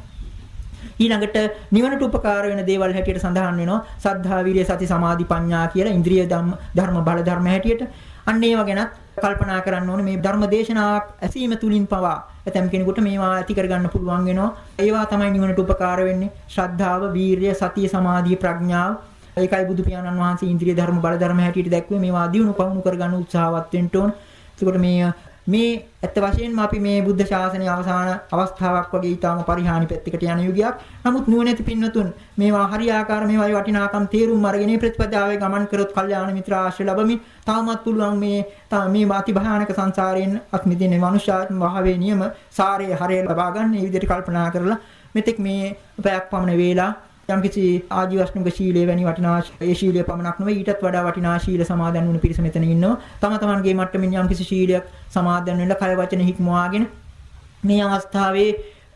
ඊළඟට නිවනට උපකාර වෙන දේවල් හැටියට සඳහන් වෙනවා සද්ධා විරිය සති සමාධි ප්‍රඥා කියලා ඉන්ද්‍රිය ධර්ම බල ධර්ම හැටියට අන්න ඒව ගැනත් කල්පනා කරන්න ඕනේ මේ ධර්ම දේශනාවක් ඇසීම තුලින් පවා ඇතම් කෙනෙකුට මේවා ඇති කරගන්න පුළුවන් වෙනවා. ඒවා තමයි නිවනට උපකාර වෙන්නේ. ශ්‍රද්ධාව වීරිය සතිය සමාධිය ප්‍රඥාව. ඒකයි බුදු පියාණන් වහන්සේ ඉන්ද්‍රිය ධර්ම බල ධර්ම හැටියට දැක්වේ. මේවා දිනු පවුණු කරගන්න උත්සාහවත් වෙන්න ඕන. එතකොට මේ මේ ඇත්ත වශයෙන්ම අපි මේ බුද්ධ ශාසනයේ අවසාන අවස්ථාවක් වගේ ඊටාම පරිහානි පැත්තකට යන යුගයක්. නමුත් නුවණැති පින්නතුන් මේවා හරියාකාර මේවායි වටිනාකම් තේරුම් අරගෙන ප්‍රතිපදාවේ ගමන් කරොත් කල්යාණ මිත්‍ර ආශ්‍රය ලැබමින් තාමත් පුළුවන් මේ මේ අති භයානක සංසාරයෙන් අත් මිදෙන්නේ මනුෂ්‍යාත්ම භාවයේ නියම සාරයේ හරය ලබා ගන්න මේ විදිහට කල්පනා කරලා මෙතෙක් මේ පැයක් පමණ වේලා යම්කිසි ආජීවශ්නික ශීලයේ වැනි වටිනා ඒ ශීලය පමණක් නෙවෙයි ඊටත් වඩා වටිනා ශීල සමාදන් වුණු පිරිස මෙතන ඉන්නවා. තම තමන්ගේ මට්ටමින් යම්කිසි ශීලයක් සමාදන් වෙලා කය වචන හික්මවාගෙන මේ අවස්ථාවේ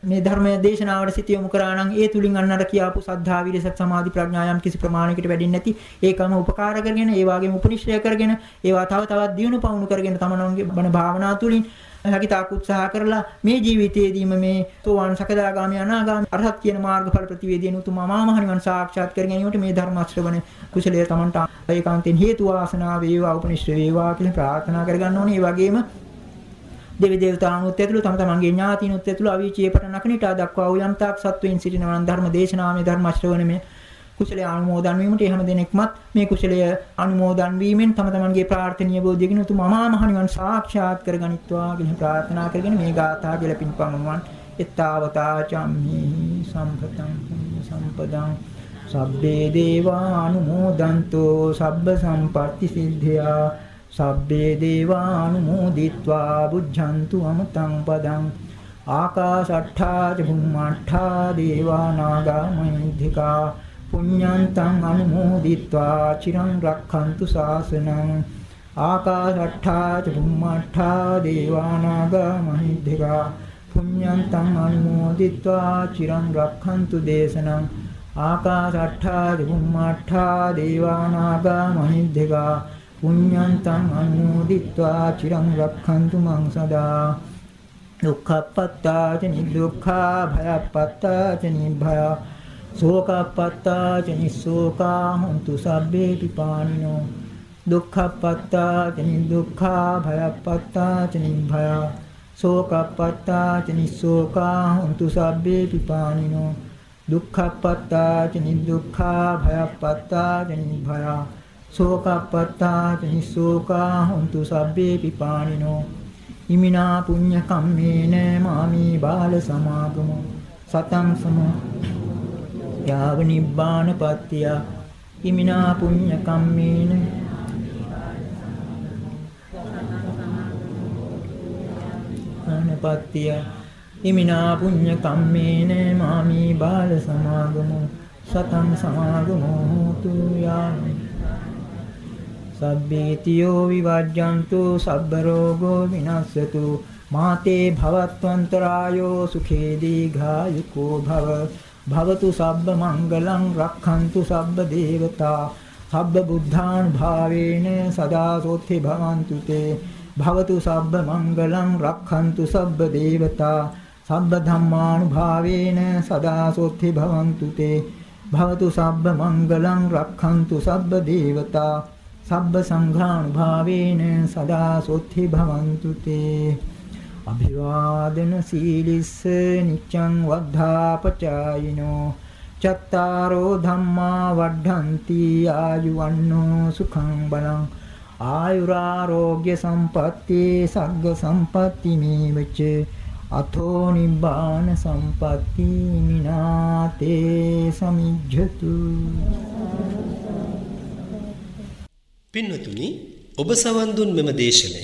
මේ ධර්මයේ දේශනාවට සිත යොමු කරා නම් ඒ තුලින් අන්නර කියාපු සද්ධා විරස සමාධි ප්‍රඥා යම් කිසි ප්‍රමාණයකට වැඩින්නේ නැති ඒකම උපකාර කරගෙන ඒ වගේම උපනිශ්‍රය කරගෙන ඒවා තව තවත් දියුණු පවුණු කරගෙන තමනෝන්ගේ බණ භාවනා තුලින් හැකිතාක් උත්සාහ කරලා මේ ජීවිතයේදීම මේ සෝවාන් සකදාගාමි අනාගාමි අරහත් කියන මාර්ගඵල ප්‍රතිවේදීන උතුම් අමාමහ නිවන් සාක්ෂාත් කර ගැනීමට මේ ධර්ම ශ්‍රවණ කුසලයේ තමන්ට ඒකාන්තයෙන් හේතු වාසනා වේවා උපනිෂ්ඨ වේවා කියලා ප්‍රාර්ථනා කරගන්න ඕනේ. ඒ වගේම දෙවි දේවතාවුනුත් ඇතුළු තම තමන්ගේ ඥාතිනුත් ඇතුළු අවීචයේ පටන් නකනිටා දක්වා වූ යම් තාක් සත්වයින් සිටිනවා නම් ධර්ම දේශනාමේ ධර්ම ශ්‍රවණමේ කුසලයේ අනුමෝදන් වීමට හැම දිනෙකමත් මේ කුසලය අනුමෝදන් වීමෙන් තම තමන්ගේ ප්‍රාර්ථනීය බෝධියකින් උතුම් අමා මහ නිවන් සාක්ෂාත් කරගනිත්වා කියන ප්‍රාර්ථනා කරගෙන මේ ගාථා කියලා පින්පමුණුවන් එත්තාවතා චම්හි සම්පතං සම්පදං. සබ්බේ දේවා අනුමෝදන්තෝ සබ්බ සම්පatti සිද්ධා සබ්බේ දේවා අනුමෝදිත්වා බුද්ධන්තු අමතං පදං. ආකාශට්ඨා ච බුම්මට්ඨා දේවා නාග මහිද්దికා පුඤ්ඤාන්තං අනුමෝදිත්වා චිරං රක්ඛන්තු ශාසනං ආකාශට්ඨා ච බුම්මට්ඨා දේවානාග මහිද්దికා පුඤ්ඤන්තං අනුමෝදිත්වා චිරං රක්ඛන්තු දේශනං ආකාශට්ඨා ච බුම්මට්ඨා දේවානාග මහිද්దికා පුඤ්ඤන්තං අනුමෝදිත්වා චිරං රක්ඛන්තු මං සදා දුක්ඛපත්තා ච නිදුක්ඛා භයපත්තා ච නිභයා සෝකප්පත්තා ච නිස්සෝකා හොන්තු සබ්බේ පිපානිනෝ දුක්ඛප්පත්තා ච නිදුක්ඛා භයප්පත්තා ච නිභයා සෝකප්පත්තා ච නිස්සෝකා හොන්තු සබ්බේ පිපානිනෝ දුක්ඛප්පත්තා ච නිදුක්ඛා භයප්පත්තා ච නිභයා සෝකප්පත්තා ච නිස්සෝකා හොන්තු සබ්බේ පිපානිනෝ ඉමිනා පුඤ්ඤ කම්මේන මාමි බාල සමාගමෝ. සතං සමෝ යාව නිබ්බාන පත්‍ය ඉමිනා පුඤ්ඤ කම්මේන. අනපත්‍ය ඉමිනා පුඤ්ඤ කම්මේන. මාමි බාල සමාගමෝ සතං සමාගමෝ තු යාමි. සබ්බේතියෝ විවජ්ජන්තු සබ්බ රෝගෝ විනස්සතු මාතේ භවත්වන්තරායෝ සුඛේ දීඝායුකෝ භව. භවතු සබ්බ මංගලං රක්ඛන්තු සබ්බ දේවතා සබ්බ බුද්ධානුභාවේන සදා සෝත්ති භවන්තු තේ භවතු සබ්බ මංගලං රක්ඛන්තු සබ්බ දේවතා සබ්බ ධම්මානුභාවේන සදා සෝත්ති භවන්තු තේ භවතු සබ්බ මංගලං රක්ඛන්තු සබ්බ දේවතා සබ්බ සංඝානුභාවේන සදා සෝත්ති භවන්තු තේ අභිවාදන සීලිස්ස නිච්ඡං වද්ධාපචායිනෝ චත්තාරෝ ධම්මා වඩ්ඩಂತಿ ආයුවන්නෝ සුඛං බලං ආයුරාෝග්‍ය සම්පatti සග්ග සම්පatti මේවච අතෝ නිබ්බාන සම්පatti මිනාතේ සමිජ්ජතු පින්වතුනි ඔබ සවන් දුන් මෙම දේශනය